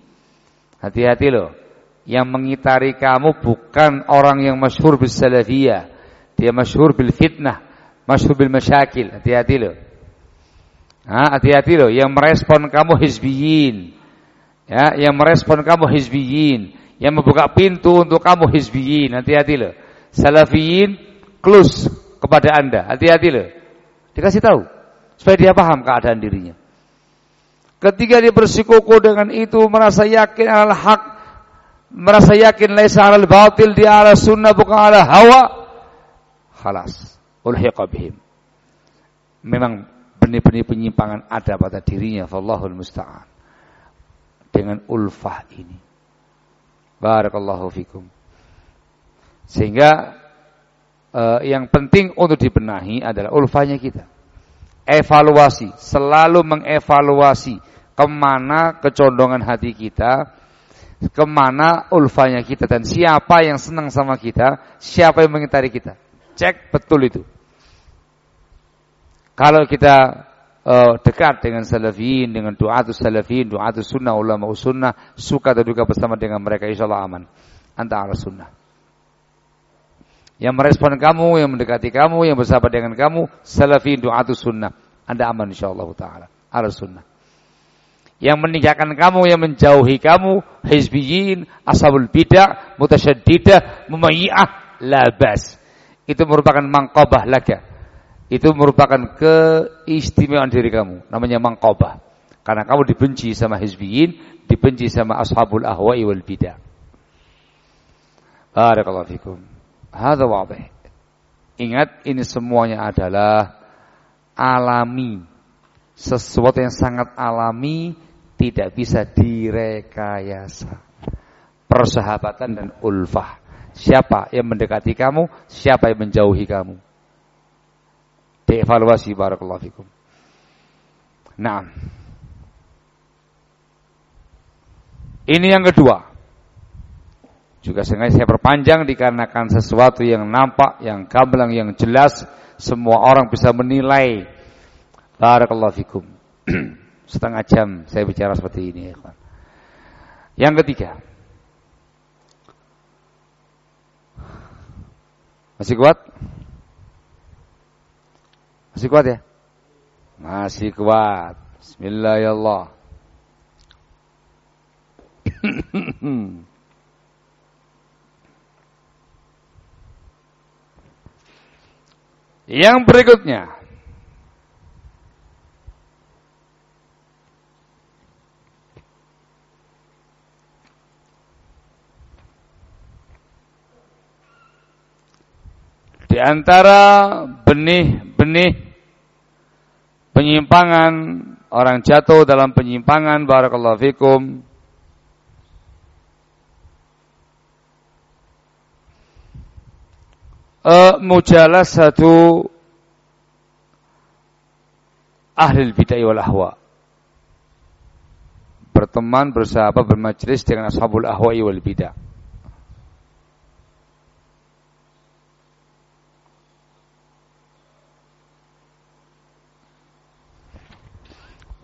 Hati-hati loh yang mengitari kamu bukan orang yang masyhur bis salafiyah. Dia masyhur bil fitnah, masyhur bil masyakil. Hati-hati loh. hati-hati loh yang merespon kamu hizbiyin. Ya, yang merespon kamu hizbiyin, yang membuka pintu untuk kamu hizbiyin. Hati-hati loh. Salafiyin close kepada Anda. Hati-hati loh. Dikasih tahu supaya dia paham keadaan dirinya. Ketika dia bersikuku dengan itu merasa yakin adalah hak merasa yakin laisa alal batil dia ala sunnah bukan ala hawa khalas ulhiqa bihim. Memang benih-benih penyimpangan ada pada dirinya wallahul musta'an dengan ulfah ini. Barakallahu fikum. Sehingga uh, yang penting untuk dibenahi adalah ulfahnya kita. Evaluasi selalu mengevaluasi ke mana kecondongan hati kita ke mana ulfanya kita dan siapa yang senang sama kita, siapa yang mengitari kita. Cek betul itu. Kalau kita uh, dekat dengan salafiyin, dengan doa salafiyin, doa sunnah, ulama sunnah, suka atau duka bersama dengan mereka, insya Allah aman. Anta ala sunnah. Yang merespon kamu, yang mendekati kamu, yang bersahabat dengan kamu, salafiyin, doa sunnah. Anda aman insya Allah ta'ala. Ala sunnah yang meninggalkan kamu, yang menjauhi kamu, hizbiyin, ashabul bidah, mutasyaddidah, mumayyi'ah, labas. Itu merupakan mangkobah laga. Itu merupakan keistimewaan diri kamu. Namanya mangkobah. Karena kamu dibenci sama hizbiyin, dibenci sama ashabul ahwa'i wal bidah. Barakallahu fikum. Hadha wadih. Ingat ini semuanya adalah alami. Sesuatu yang sangat alami tidak bisa direkayasa. Persahabatan dan ulfah. Siapa yang mendekati kamu, siapa yang menjauhi kamu. Dievaluasi barakallahu fikum. Nah. Ini yang kedua. Juga sengaja saya perpanjang dikarenakan sesuatu yang nampak, yang gamblang, yang jelas. Semua orang bisa menilai. Barakallahu fikum. setengah jam saya bicara seperti ini ya Yang ketiga. Masih kuat? Masih kuat ya? Masih kuat. Bismillahirrahmanirrahim. Yang berikutnya Di antara benih-benih penyimpangan orang jatuh dalam penyimpangan barakallahu fikum uh, satu ahli bid'ah wal ahwa. Berteman bersahabat bermajlis dengan ashabul ahwa wal bid'ah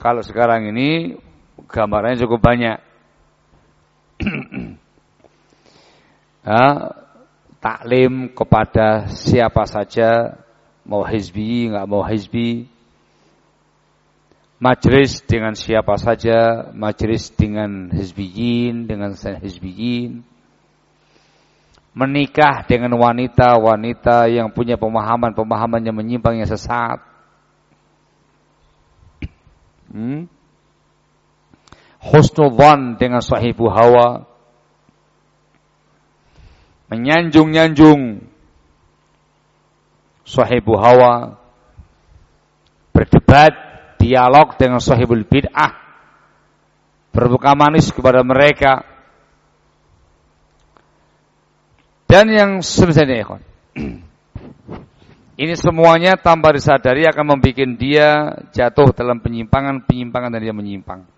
Kalau sekarang ini gambarnya cukup banyak. ya, taklim kepada siapa saja, mau hizbi, nggak mau hizbi. Majlis dengan siapa saja, majlis dengan hizbiyin, dengan hizbiyin. Menikah dengan wanita-wanita yang punya pemahaman-pemahaman yang menyimpang yang sesat Hmm? Husnudzan dengan sahibu hawa. Menyanjung-nyanjung sahibu hawa. Berdebat, dialog dengan sahibul bid'ah. Berbuka manis kepada mereka. Dan yang sebenarnya ikhwan. Ini semuanya tanpa disadari akan membuat dia jatuh dalam penyimpangan-penyimpangan dan dia menyimpang.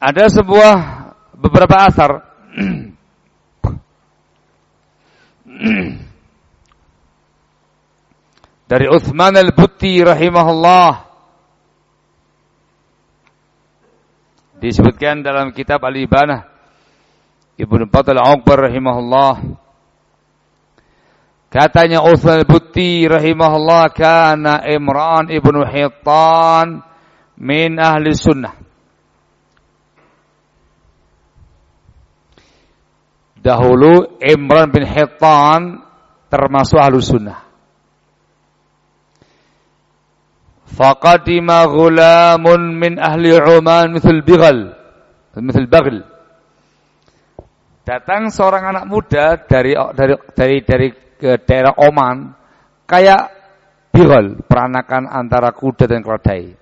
Ada sebuah beberapa asar dari Uthman al-Butti rahimahullah disebutkan dalam kitab Al-Ibanah. Ibnu Batal Akbar rahimahullah. Katanya Uthman Butti rahimahullah kana Imran ibnu Hittan min ahli sunnah. Dahulu Imran bin Hittan termasuk ahli sunnah Faqadima ghulamun min ahli Oman misal bighal. Misal baghl. Datang seorang anak muda dari dari dari dari ke daerah Oman kayak bighal, peranakan antara kuda dan keledai.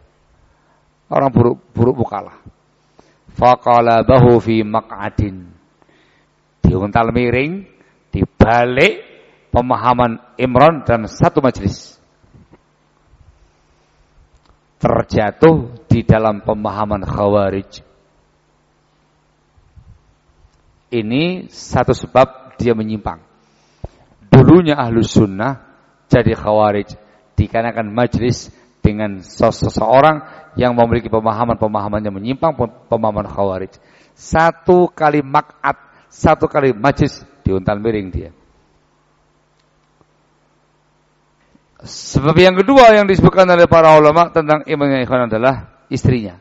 Orang buruk buruk bukalah. bahu fi maq'adin. Diuntal miring, dibalik pemahaman Imran dan satu majelis terjatuh di dalam pemahaman khawarij. Ini satu sebab dia menyimpang. Dulunya ahlu sunnah jadi khawarij. Dikarenakan majlis dengan seseorang yang memiliki pemahaman-pemahaman yang menyimpang pemahaman khawarij. Satu kali mak'at, satu kali majlis diuntal miring dia. Sebab yang kedua yang disebutkan oleh para ulama tentang iman yang ikhwan adalah istrinya.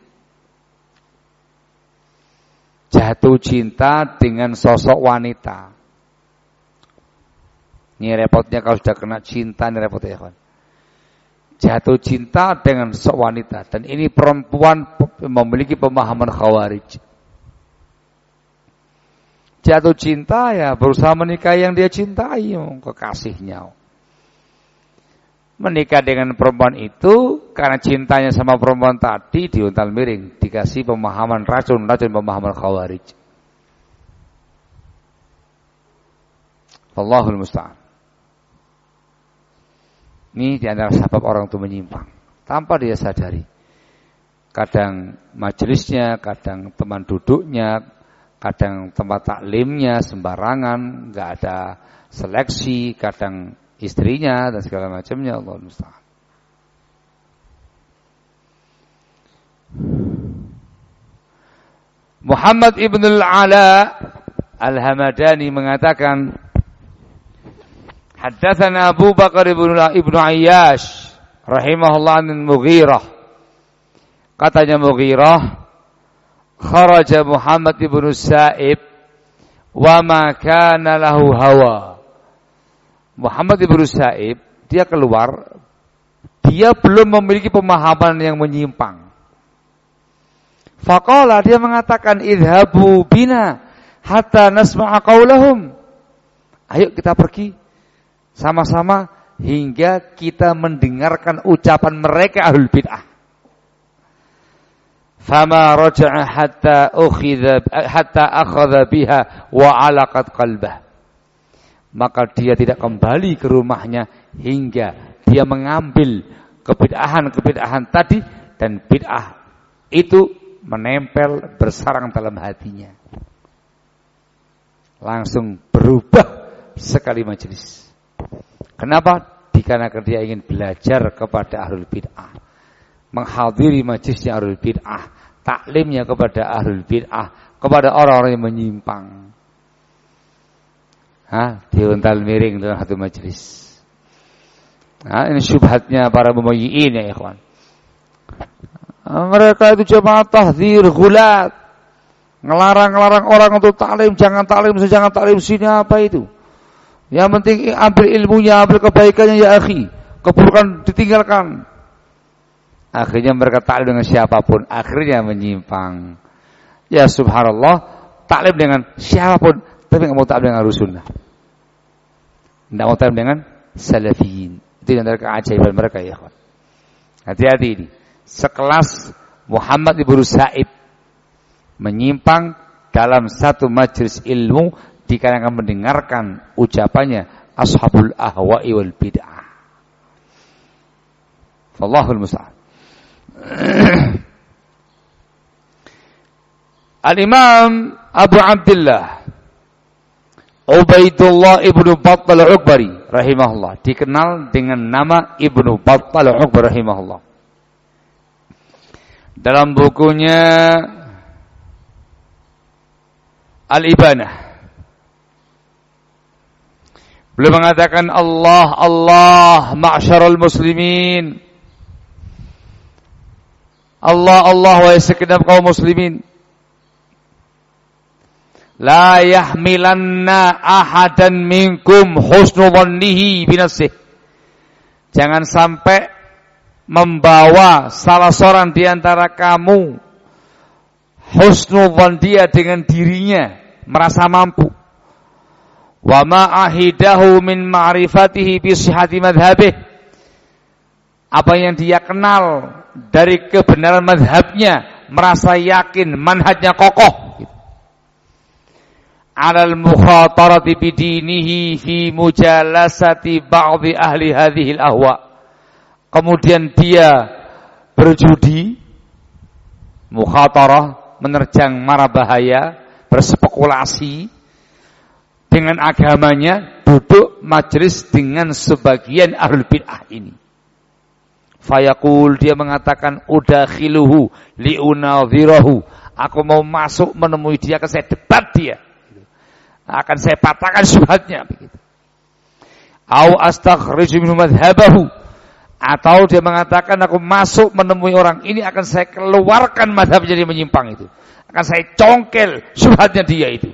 Jatuh cinta dengan sosok wanita. Ini repotnya kalau sudah kena cinta, ini repotnya ikhwan. Jatuh cinta dengan sosok wanita. Dan ini perempuan memiliki pemahaman khawarij. Jatuh cinta ya berusaha menikahi yang dia cintai, kekasihnya menikah dengan perempuan itu karena cintanya sama perempuan tadi diuntal miring, dikasih pemahaman racun, racun pemahaman khawarij. Allahul musta'an. Ini di antara sebab orang itu menyimpang tanpa dia sadari. Kadang majelisnya, kadang teman duduknya, kadang tempat taklimnya sembarangan, nggak ada seleksi, kadang istrinya dan segala macamnya Allah musta'an. Muhammad ibn al-Ala al-Hamadani mengatakan Haddatsana Abu Bakar ibn ibnu Ayyash rahimahullah an Mughirah katanya Mughirah kharaja Muhammad ibn Sa'ib wa ma kana lahu hawa Muhammad ibnu Sa'ib dia keluar dia belum memiliki pemahaman yang menyimpang. Faqala dia mengatakan idhabu bina hatta nasma'a qaulahum. Ayo kita pergi sama-sama hingga kita mendengarkan ucapan mereka ahlul bid'ah. Fama raja'a hatta ukhidha hatta akhadha biha wa alaqat qalbah maka dia tidak kembali ke rumahnya hingga dia mengambil kebid'ahan-kebid'ahan tadi dan bid'ah itu menempel bersarang dalam hatinya. Langsung berubah sekali majelis. Kenapa? Dikarenakan dia ingin belajar kepada ahlul bid'ah. Menghadiri majelisnya ahlul bid'ah. Taklimnya kepada ahlul bid'ah. Kepada orang-orang yang menyimpang. Hah? Diuntal miring dalam satu majelis. Nah, ini syubhatnya para mumayyi'in ya ikhwan. Mereka itu jemaah tahzir gulat. Ngelarang-ngelarang orang untuk taklim, jangan taklim, jangan taklim sini apa itu? Yang penting ambil ilmunya, ambil kebaikannya ya akhi. Keburukan ditinggalkan. Akhirnya mereka taklim dengan siapa pun, akhirnya menyimpang. Ya subhanallah, taklim dengan siapa pun, tapi nggak mau taklim dengan rusunnah. Tidak mau taklim dengan salafiyin. Itu yang dari keajaiban mereka ya Hati-hati ini. Sekelas Muhammad ibnu Sa'ib menyimpang dalam satu majlis ilmu dikarenakan mendengarkan ucapannya ashabul ahwa'i wal bid'ah. Wallahul musta'an. Al-Imam Abu Abdullah Ubaidullah ibnu Battal Uqbari rahimahullah dikenal dengan nama Ibnu Battal Uqbari rahimahullah. Dalam bukunya Al-Ibanah. Beliau mengatakan Allah Allah ma'syarul muslimin. Allah Allah wa segenap kaum muslimin. La yahmilanna ahadan minkum husnu dhannihi binafsih. Jangan sampai membawa salah seorang di antara kamu husnul dia dengan dirinya merasa mampu. Wa ma ahidahu min ma'rifatihi bi sihhati madhhabih. Apa yang dia kenal dari kebenaran madhabnya merasa yakin manhajnya kokoh alal mukhatarati bidinihi fi mujalasati ba'dhi ahli hadhihi al-ahwa kemudian dia berjudi mukhatarah menerjang mara bahaya berspekulasi dengan agamanya duduk majelis dengan sebagian ahlul bid'ah ini. Fayaqul dia mengatakan udakhiluhu liunadhirahu. Aku mau masuk menemui dia akan saya debat dia akan saya patahkan syubhatnya begitu au minhu madhhabahu atau dia mengatakan aku masuk menemui orang ini akan saya keluarkan madhab jadi menyimpang itu. Akan saya congkel syubhatnya dia itu.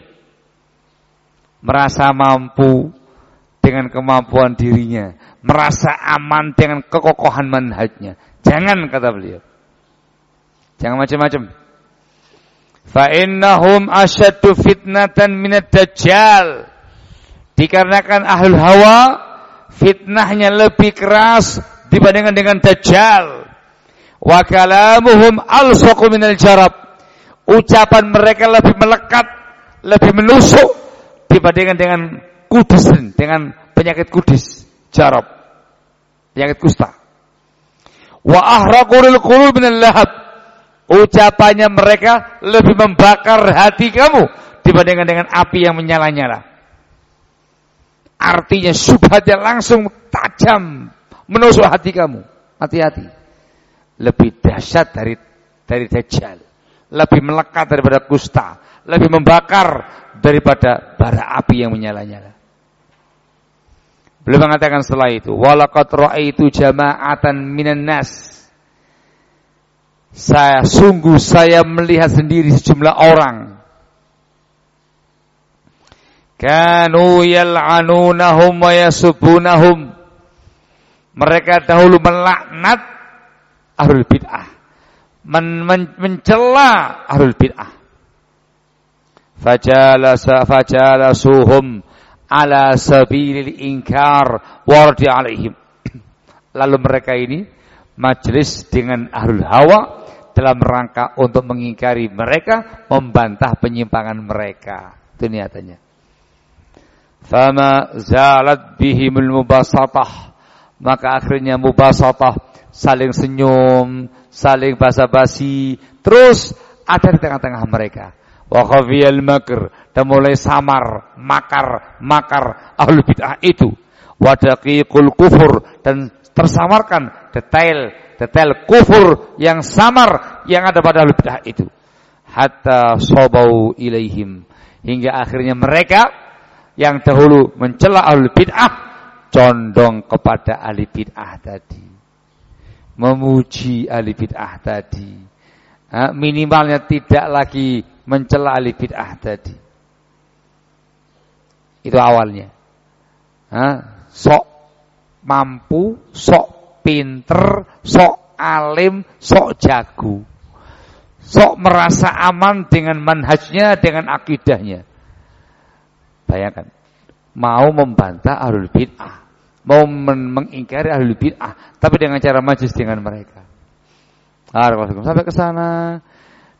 Merasa mampu dengan kemampuan dirinya. Merasa aman dengan kekokohan manhajnya. Jangan kata beliau. Jangan macam-macam. Fa'innahum asyaddu fitnatan minad dajjal. Dikarenakan ahlul hawa fitnahnya lebih keras dibandingkan dengan Dajjal. Wa kalamuhum alsaqu minal jarab. Ucapan mereka lebih melekat, lebih menusuk dibandingkan dengan kudis, dengan penyakit kudis, jarab. Penyakit kusta. Wa ahraquril qulub minal lahab. Ucapannya mereka lebih membakar hati kamu dibandingkan dengan api yang menyala-nyala. Artinya subhatnya langsung tajam, menusuk hati kamu. Hati-hati. Lebih dahsyat dari dari dajjal. Lebih melekat daripada kusta. Lebih membakar daripada bara api yang menyala-nyala. Beliau mengatakan setelah itu, walaqad ra'aitu jama'atan minan nas. Saya sungguh saya melihat sendiri sejumlah orang kanu yal'anunahum wa yasubunahum mereka dahulu melaknat ahlul bid'ah. Men, men, mencela ahlul bid'ah. Fajalasa fajalasuhum ala sabilil inkar wardi alaihim. Lalu mereka ini majlis dengan ahlul hawa dalam rangka untuk mengingkari mereka, membantah penyimpangan mereka. Itu niatannya. Fama zalat bihimul mubasatah maka akhirnya mubasatah, saling senyum, saling basa-basi, terus ada di tengah-tengah mereka. Wa khafiyal makr dan mulai samar, makar, makar ahlul bid'ah itu. Wa daqiqul kufur dan tersamarkan detail detail kufur yang samar yang ada pada bid'ah itu. Hatta sobau ilaihim hingga akhirnya mereka yang dahulu mencela ahlul bid'ah condong kepada ahli bid'ah tadi. Memuji ahli bid'ah tadi. minimalnya tidak lagi mencela ahli bid'ah tadi. Itu awalnya. Sok mampu, sok pinter, sok alim, sok jago. Sok merasa aman dengan manhajnya, dengan akidahnya. Bayangkan, mau membantah ahlul bid'ah, mau mengingkari ahlul bid'ah, tapi dengan cara majlis dengan mereka. Sampai ke sana,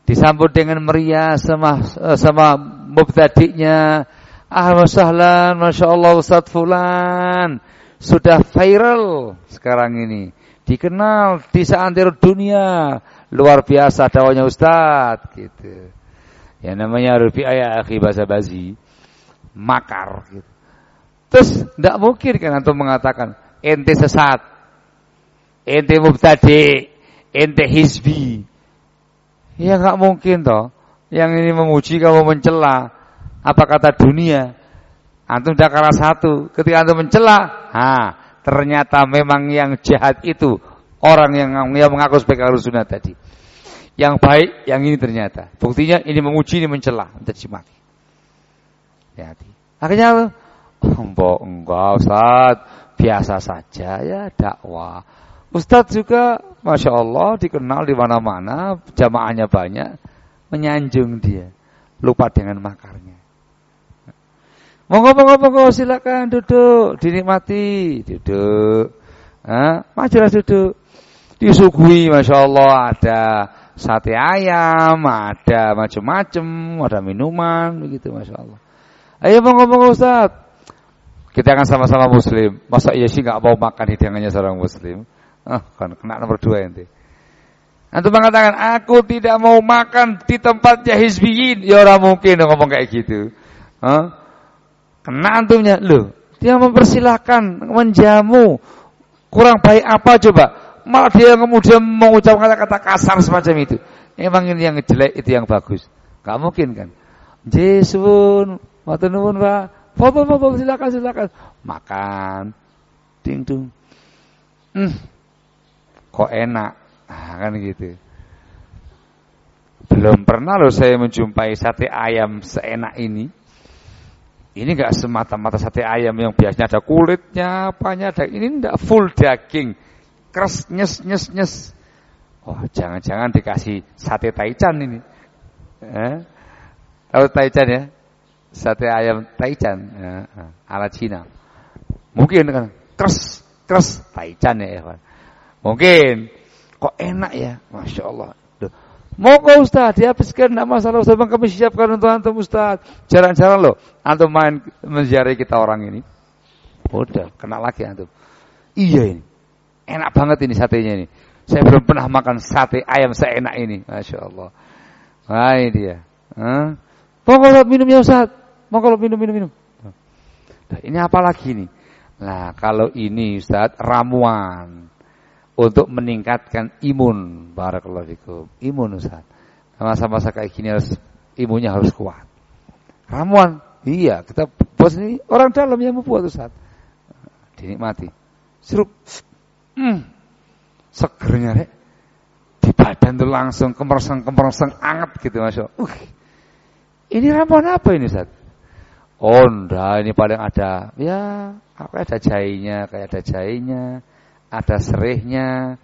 disambut dengan meriah sama sama mubtadi'nya. Ahlan sahlan, Masya Allah Ustaz Fulan. Sudah viral sekarang ini. Dikenal di seantero dunia. Luar biasa dawanya Ustaz. Gitu. Ya namanya Rufi ayah akhi bahasa bazi. Makar. Gitu. Terus tidak mungkin kan antum mengatakan ente sesat. Ente mubtadi. Ente hizbi. Ya nggak mungkin toh. Yang ini memuji kamu mencela. Apa kata dunia? Antum sudah kalah satu. Ketika antum mencela, ha, ternyata memang yang jahat itu orang yang yang mengaku sebagai ahlu sunnah tadi. Yang baik, yang ini ternyata. Buktinya ini memuji, ini mencela, mencaci maki. Hati. Akhirnya Mbok enggak Ustaz, biasa saja ya dakwah. Ustaz juga Masya Allah dikenal di mana-mana, jamaahnya banyak, menyanjung dia, lupa dengan makarnya. Monggo monggo monggo silakan duduk, dinikmati, duduk. Ah, majulah duduk. Disuguhi Masya Allah ada sate ayam, ada macam-macam, ada minuman, begitu Masya Allah. Ayo ngomong-ngomong Ustaz. Kita akan sama-sama muslim. Masa iya sih nggak mau makan hidangannya seorang muslim? Ah, kan kena nomor dua nanti. Antum mengatakan, aku tidak mau makan di tempatnya hizbiyin. Ya orang mungkin ngomong kayak gitu. Hah? Kena antumnya. Loh, dia mempersilahkan, menjamu. Kurang baik apa coba? Malah dia kemudian mengucapkan kata-kata kasar semacam itu. Emang ini yang jelek, itu yang bagus. Gak mungkin kan? Jesun, matur nuwun Pak. Bapak, bapak, silakan, silakan. Makan. Ding dung. Hmm. Kok enak? Ah, kan gitu. Belum pernah loh saya menjumpai sate ayam seenak ini. Ini enggak semata-mata sate ayam yang biasanya ada kulitnya, apanya ada. Ini enggak full daging. Keras nyes nyes nyes. Oh, jangan-jangan dikasih sate taichan ini. Eh? Tahu taichan ya? Sate ayam taichan ya, ala Cina. Mungkin kan keras keras taichan ya, Evan. Mungkin kok enak ya, masya Allah. Mau kau Ustaz, dihabiskan nama masalah Ustaz, kami siapkan untuk antum Ustaz. Jarang-jarang loh, antum main menziarahi kita orang ini. Udah, kena lagi antum. Iya ini, Enak banget ini satenya ini. Saya belum pernah makan sate ayam seenak ini. Masya Allah. Nah ini dia. Mau kalau minum ya Ustaz. Kalau minum, minum, minum. Nah, ini apa lagi nih? Nah kalau ini Ustaz, ramuan. Untuk meningkatkan imun. Barakallahu fikum. Imun Ustaz. Masa-masa kayak gini harus imunnya harus kuat. Ramuan. Iya, kita bos ini orang dalam yang membuat Ustaz. Dinikmati. Sirup Hmm. Segernya rek. Di badan tuh langsung kemerseng-kemerseng anget gitu Masya. Uh, ini ramuan apa ini Ustaz? Oh enggak, ini paling ada ya apa ada jahenya, kayak ada jahenya, ada serihnya,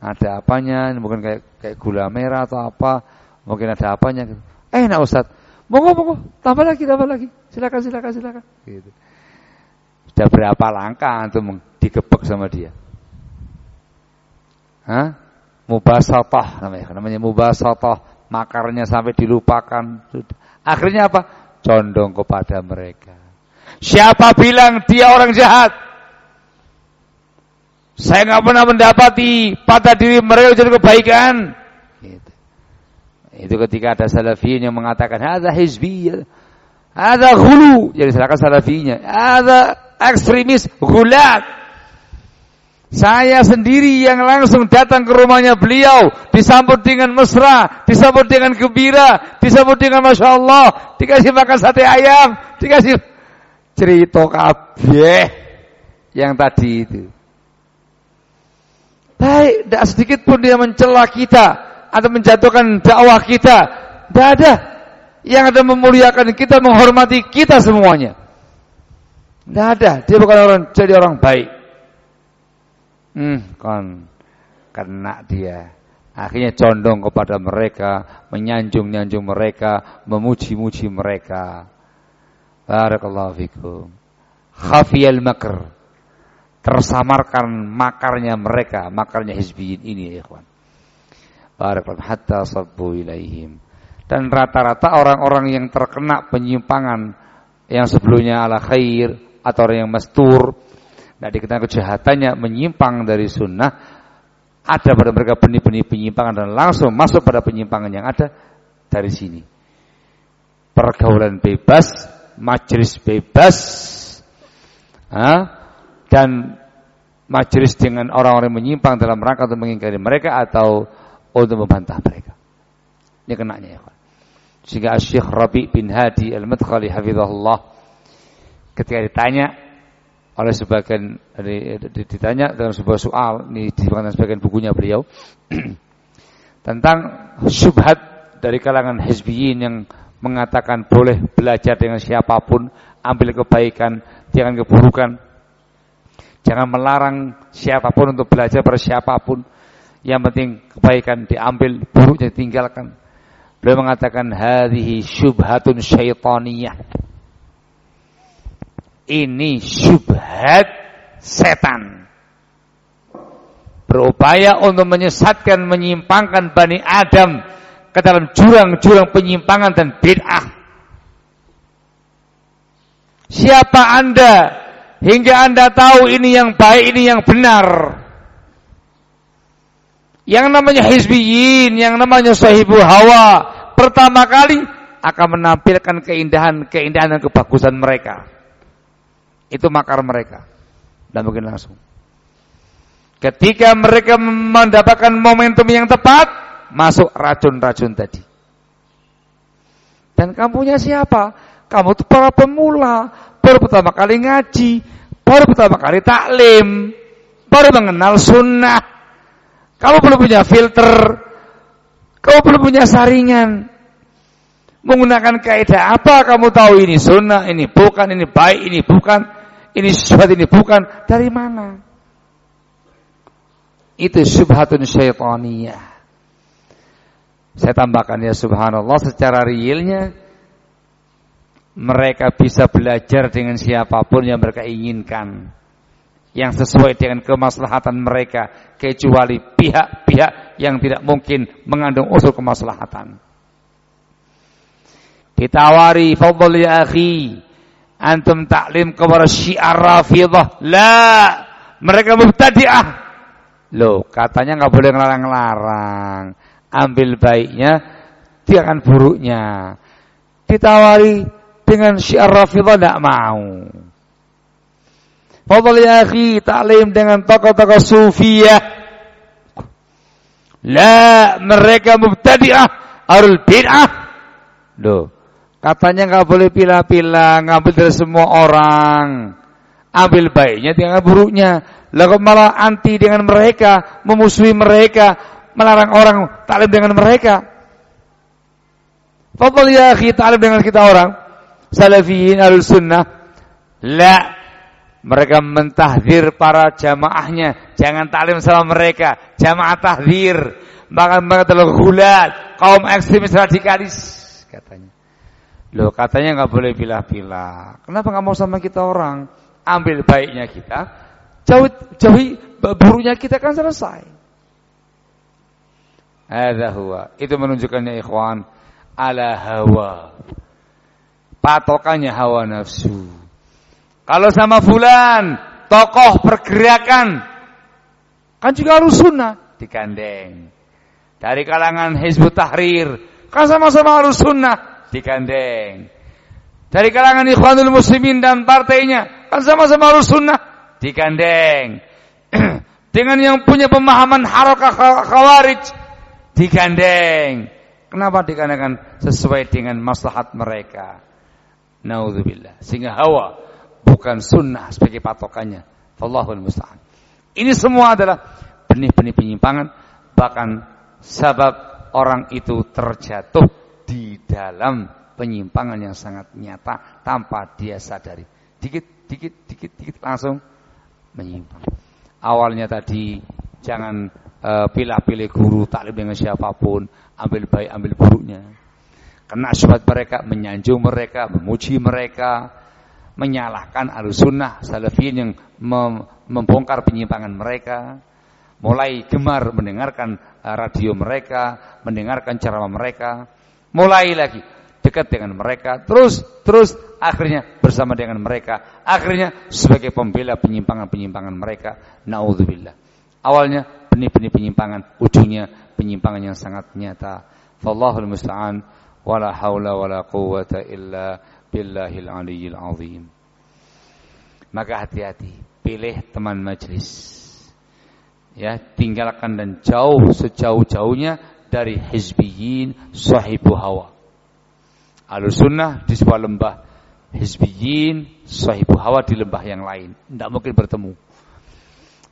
ada apanya, mungkin kayak kayak gula merah atau apa, mungkin ada apanya. Eh, nah Ustaz, monggo monggo, tambah lagi, tambah lagi. Silakan, silakan, silakan. Gitu. Sudah berapa langkah antum digebek sama dia? Hah? Mubasatah namanya. Namanya mubasatah. Makarnya sampai dilupakan. Akhirnya apa? Condong kepada mereka. Siapa bilang dia orang jahat? Saya nggak pernah mendapati pada diri mereka jadi kebaikan. Gitu. Itu ketika ada salafiyin yang mengatakan ada hizbi, ada hulu, jadi silakan salafinya, ada ekstremis gulat. Saya sendiri yang langsung datang ke rumahnya beliau, disambut dengan mesra, disambut dengan gembira, disambut dengan masya Allah, dikasih makan sate ayam, dikasih cerita kabeh yang tadi itu. Baik, tidak sedikit pun dia mencela kita atau menjatuhkan dakwah kita. Tidak ada yang ada memuliakan kita, menghormati kita semuanya. Tidak ada, dia bukan orang jadi orang baik. Hmm, kon kena dia. Akhirnya condong kepada mereka, menyanjung-nyanjung mereka, memuji-muji mereka. Barakallahu fikum. Khafiyal makr. Tersamarkan makarnya mereka, makarnya hizbiyin ini ya ikhwan. Barakallahu hatta sabbu ilaihim. Dan rata-rata orang-orang yang terkena penyimpangan yang sebelumnya ala khair, atau orang yang mastur, tidak diketahui kejahatannya menyimpang dari sunnah, ada pada mereka benih-benih penyimpangan dan langsung masuk pada penyimpangan yang ada dari sini. Pergaulan bebas, majelis bebas, dan majelis dengan orang-orang menyimpang dalam rangka untuk mengingkari mereka atau untuk membantah mereka. Ini kenanya ya. Sehingga Syekh Rabi bin Hadi Al-Madkhali hafizahullah ketika ditanya oleh sebagian ditanya dalam sebuah soal ini disebutkan sebagian bukunya beliau tentang subhat dari kalangan hizbiyin yang mengatakan boleh belajar dengan siapa pun ambil kebaikan jangan keburukan jangan melarang siapa pun untuk belajar pada siapa pun yang penting kebaikan diambil buruknya ditinggalkan beliau mengatakan hadhihi syubhatun syaitaniyah ini syubhat setan. Berupaya untuk menyesatkan, menyimpangkan Bani Adam ke dalam jurang-jurang penyimpangan dan bid'ah. Siapa Anda hingga Anda tahu ini yang baik, ini yang benar? Yang namanya hizbiyin, yang namanya sahibu hawa, pertama kali akan menampilkan keindahan-keindahan dan kebagusan mereka. Itu makar mereka. Dan mungkin langsung. Ketika mereka mendapatkan momentum yang tepat, masuk racun-racun tadi. Dan kamu punya siapa? Kamu itu para pemula, baru pertama kali ngaji, baru pertama kali taklim, baru mengenal sunnah. Kamu belum punya filter, kamu belum punya saringan. Menggunakan kaidah apa kamu tahu ini sunnah, ini bukan, ini baik, ini bukan ini syubhat ini bukan dari mana? Itu syubhatun syaitaniyah. Saya tambahkan ya subhanallah secara realnya mereka bisa belajar dengan siapa pun yang mereka inginkan yang sesuai dengan kemaslahatan mereka kecuali pihak-pihak yang tidak mungkin mengandung unsur kemaslahatan. Ditawari fadl ya akhi antum taklim kepada syiar rafidah. La, mereka mubtadi'ah. Loh, katanya nggak boleh ngelarang-larang. Ambil baiknya, jangan buruknya. Ditawari dengan syiar rafidah tidak mau. Fadl ya akhi, taklim dengan tokoh-tokoh sufiyah. La, mereka mubtadi'ah, arul bid'ah. Loh, Katanya nggak boleh pilih-pilih, ngambil dari semua orang. Ambil baiknya, dengan buruknya. Lalu malah anti dengan mereka, memusuhi mereka, melarang orang taklim dengan mereka. Fadl ya akhi taklim dengan kita orang. Salafiyin al sunnah. La. Mereka mentahdir para jamaahnya. Jangan taklim sama mereka. Jamaah tahdir. Bahkan mereka telah gulat. Kaum ekstremis radikalis. Katanya. Loh katanya nggak boleh pilah-pilah. Kenapa nggak mau sama kita orang? Ambil baiknya kita, jauh jauhi buruknya kita kan selesai. Huwa. Itu menunjukkannya ikhwan ala hawa. Patokannya hawa nafsu. Kalau sama fulan, tokoh pergerakan, kan juga harus sunnah digandeng. Dari kalangan Hizbut Tahrir, kan sama-sama harus sunnah digandeng. Dari kalangan ikhwanul muslimin dan partainya, kan sama-sama harus sunnah, digandeng. Dengan yang punya pemahaman harakah khawarij, digandeng. Kenapa dikarenakan sesuai dengan maslahat mereka. Naudzubillah. Sehingga hawa bukan sunnah sebagai patokannya. Allahul musta'an. Ini semua adalah benih-benih penyimpangan bahkan sebab orang itu terjatuh di dalam penyimpangan yang sangat nyata tanpa dia sadari. Dikit dikit, dikit, dikit langsung menyimpang. Awalnya tadi jangan uh, pilih-pilih guru taklim dengan siapa pun, ambil baik, ambil buruknya. Karena syubhat mereka, menyanjung mereka, memuji mereka, menyalahkan sunnah salafiyin yang mem membongkar penyimpangan mereka, mulai gemar mendengarkan uh, radio mereka, mendengarkan ceramah mereka, mulai lagi dekat dengan mereka, terus terus akhirnya bersama dengan mereka, akhirnya sebagai pembela penyimpangan-penyimpangan mereka. Nauzubillah. Awalnya benih-benih penyimpangan, ujungnya penyimpangan yang sangat nyata. Fallahul musta'an wala haula wala quwwata illa billahil aliyyil azim. Maka hati-hati, pilih teman majlis. Ya, tinggalkan dan jauh sejauh-jauhnya dari hizbiyin sahibu hawa. Al-sunnah di sebuah lembah, hizbiyin sahibu hawa di lembah yang lain. Tidak mungkin bertemu.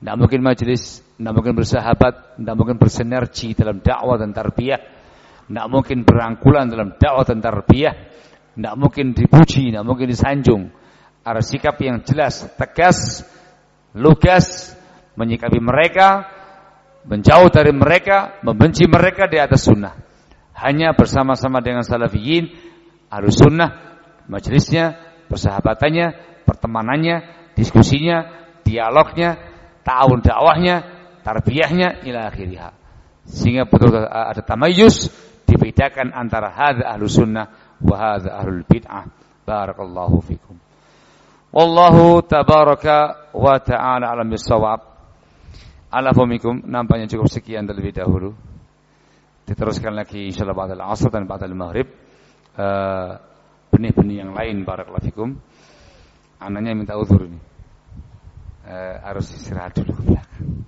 Tidak mungkin majelis, tidak mungkin bersahabat, tidak mungkin bersinergi dalam dakwah dan tarbiyah. Tidak mungkin berangkulan dalam dakwah dan tarbiyah. Tidak mungkin dipuji, tidak mungkin disanjung. Ada sikap yang jelas, tegas, lugas, menyikapi mereka, menjauh dari mereka, membenci mereka di atas sunnah. Hanya bersama-sama dengan salafiyin, harus sunnah, majelisnya, persahabatannya, pertemanannya, diskusinya, dialognya, tahun dakwahnya, tarbiyahnya, ila akhirnya. Sehingga betul ada tamayus, dibedakan antara hadha ahlu sunnah wa hadha ahlul bid'ah. Barakallahu fikum. Wallahu tabaraka wa ta'ala alam bisawab. Alafumikum, nampaknya cukup sekian terlebih dahulu. Diteruskan lagi insyaallah ba'dal asr dan ba'dal maghrib. Eh, benih-benih yang lain barakallahu fikum. Anaknya minta uzur ini. Uh, harus istirahat dulu ke belakang.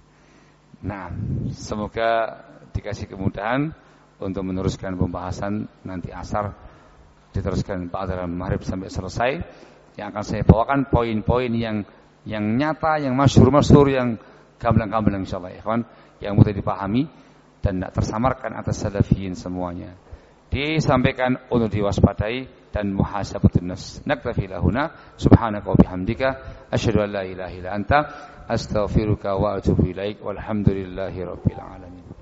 Nah, semoga dikasih kemudahan untuk meneruskan pembahasan nanti asar diteruskan pada maghrib sampai selesai. Yang akan saya bawakan poin-poin yang yang nyata, yang masyhur-masyhur, yang gamblang-gamblang insyaallah ya yang mudah dipahami dan tidak tersamarkan atas salafiyin semuanya disampaikan untuk diwaspadai dan muhasabatun nafs. Naktafi lahuna subhanaka wa bihamdika asyhadu an la ilaha illa anta astaghfiruka wa atubu ilaik walhamdulillahi rabbil alamin.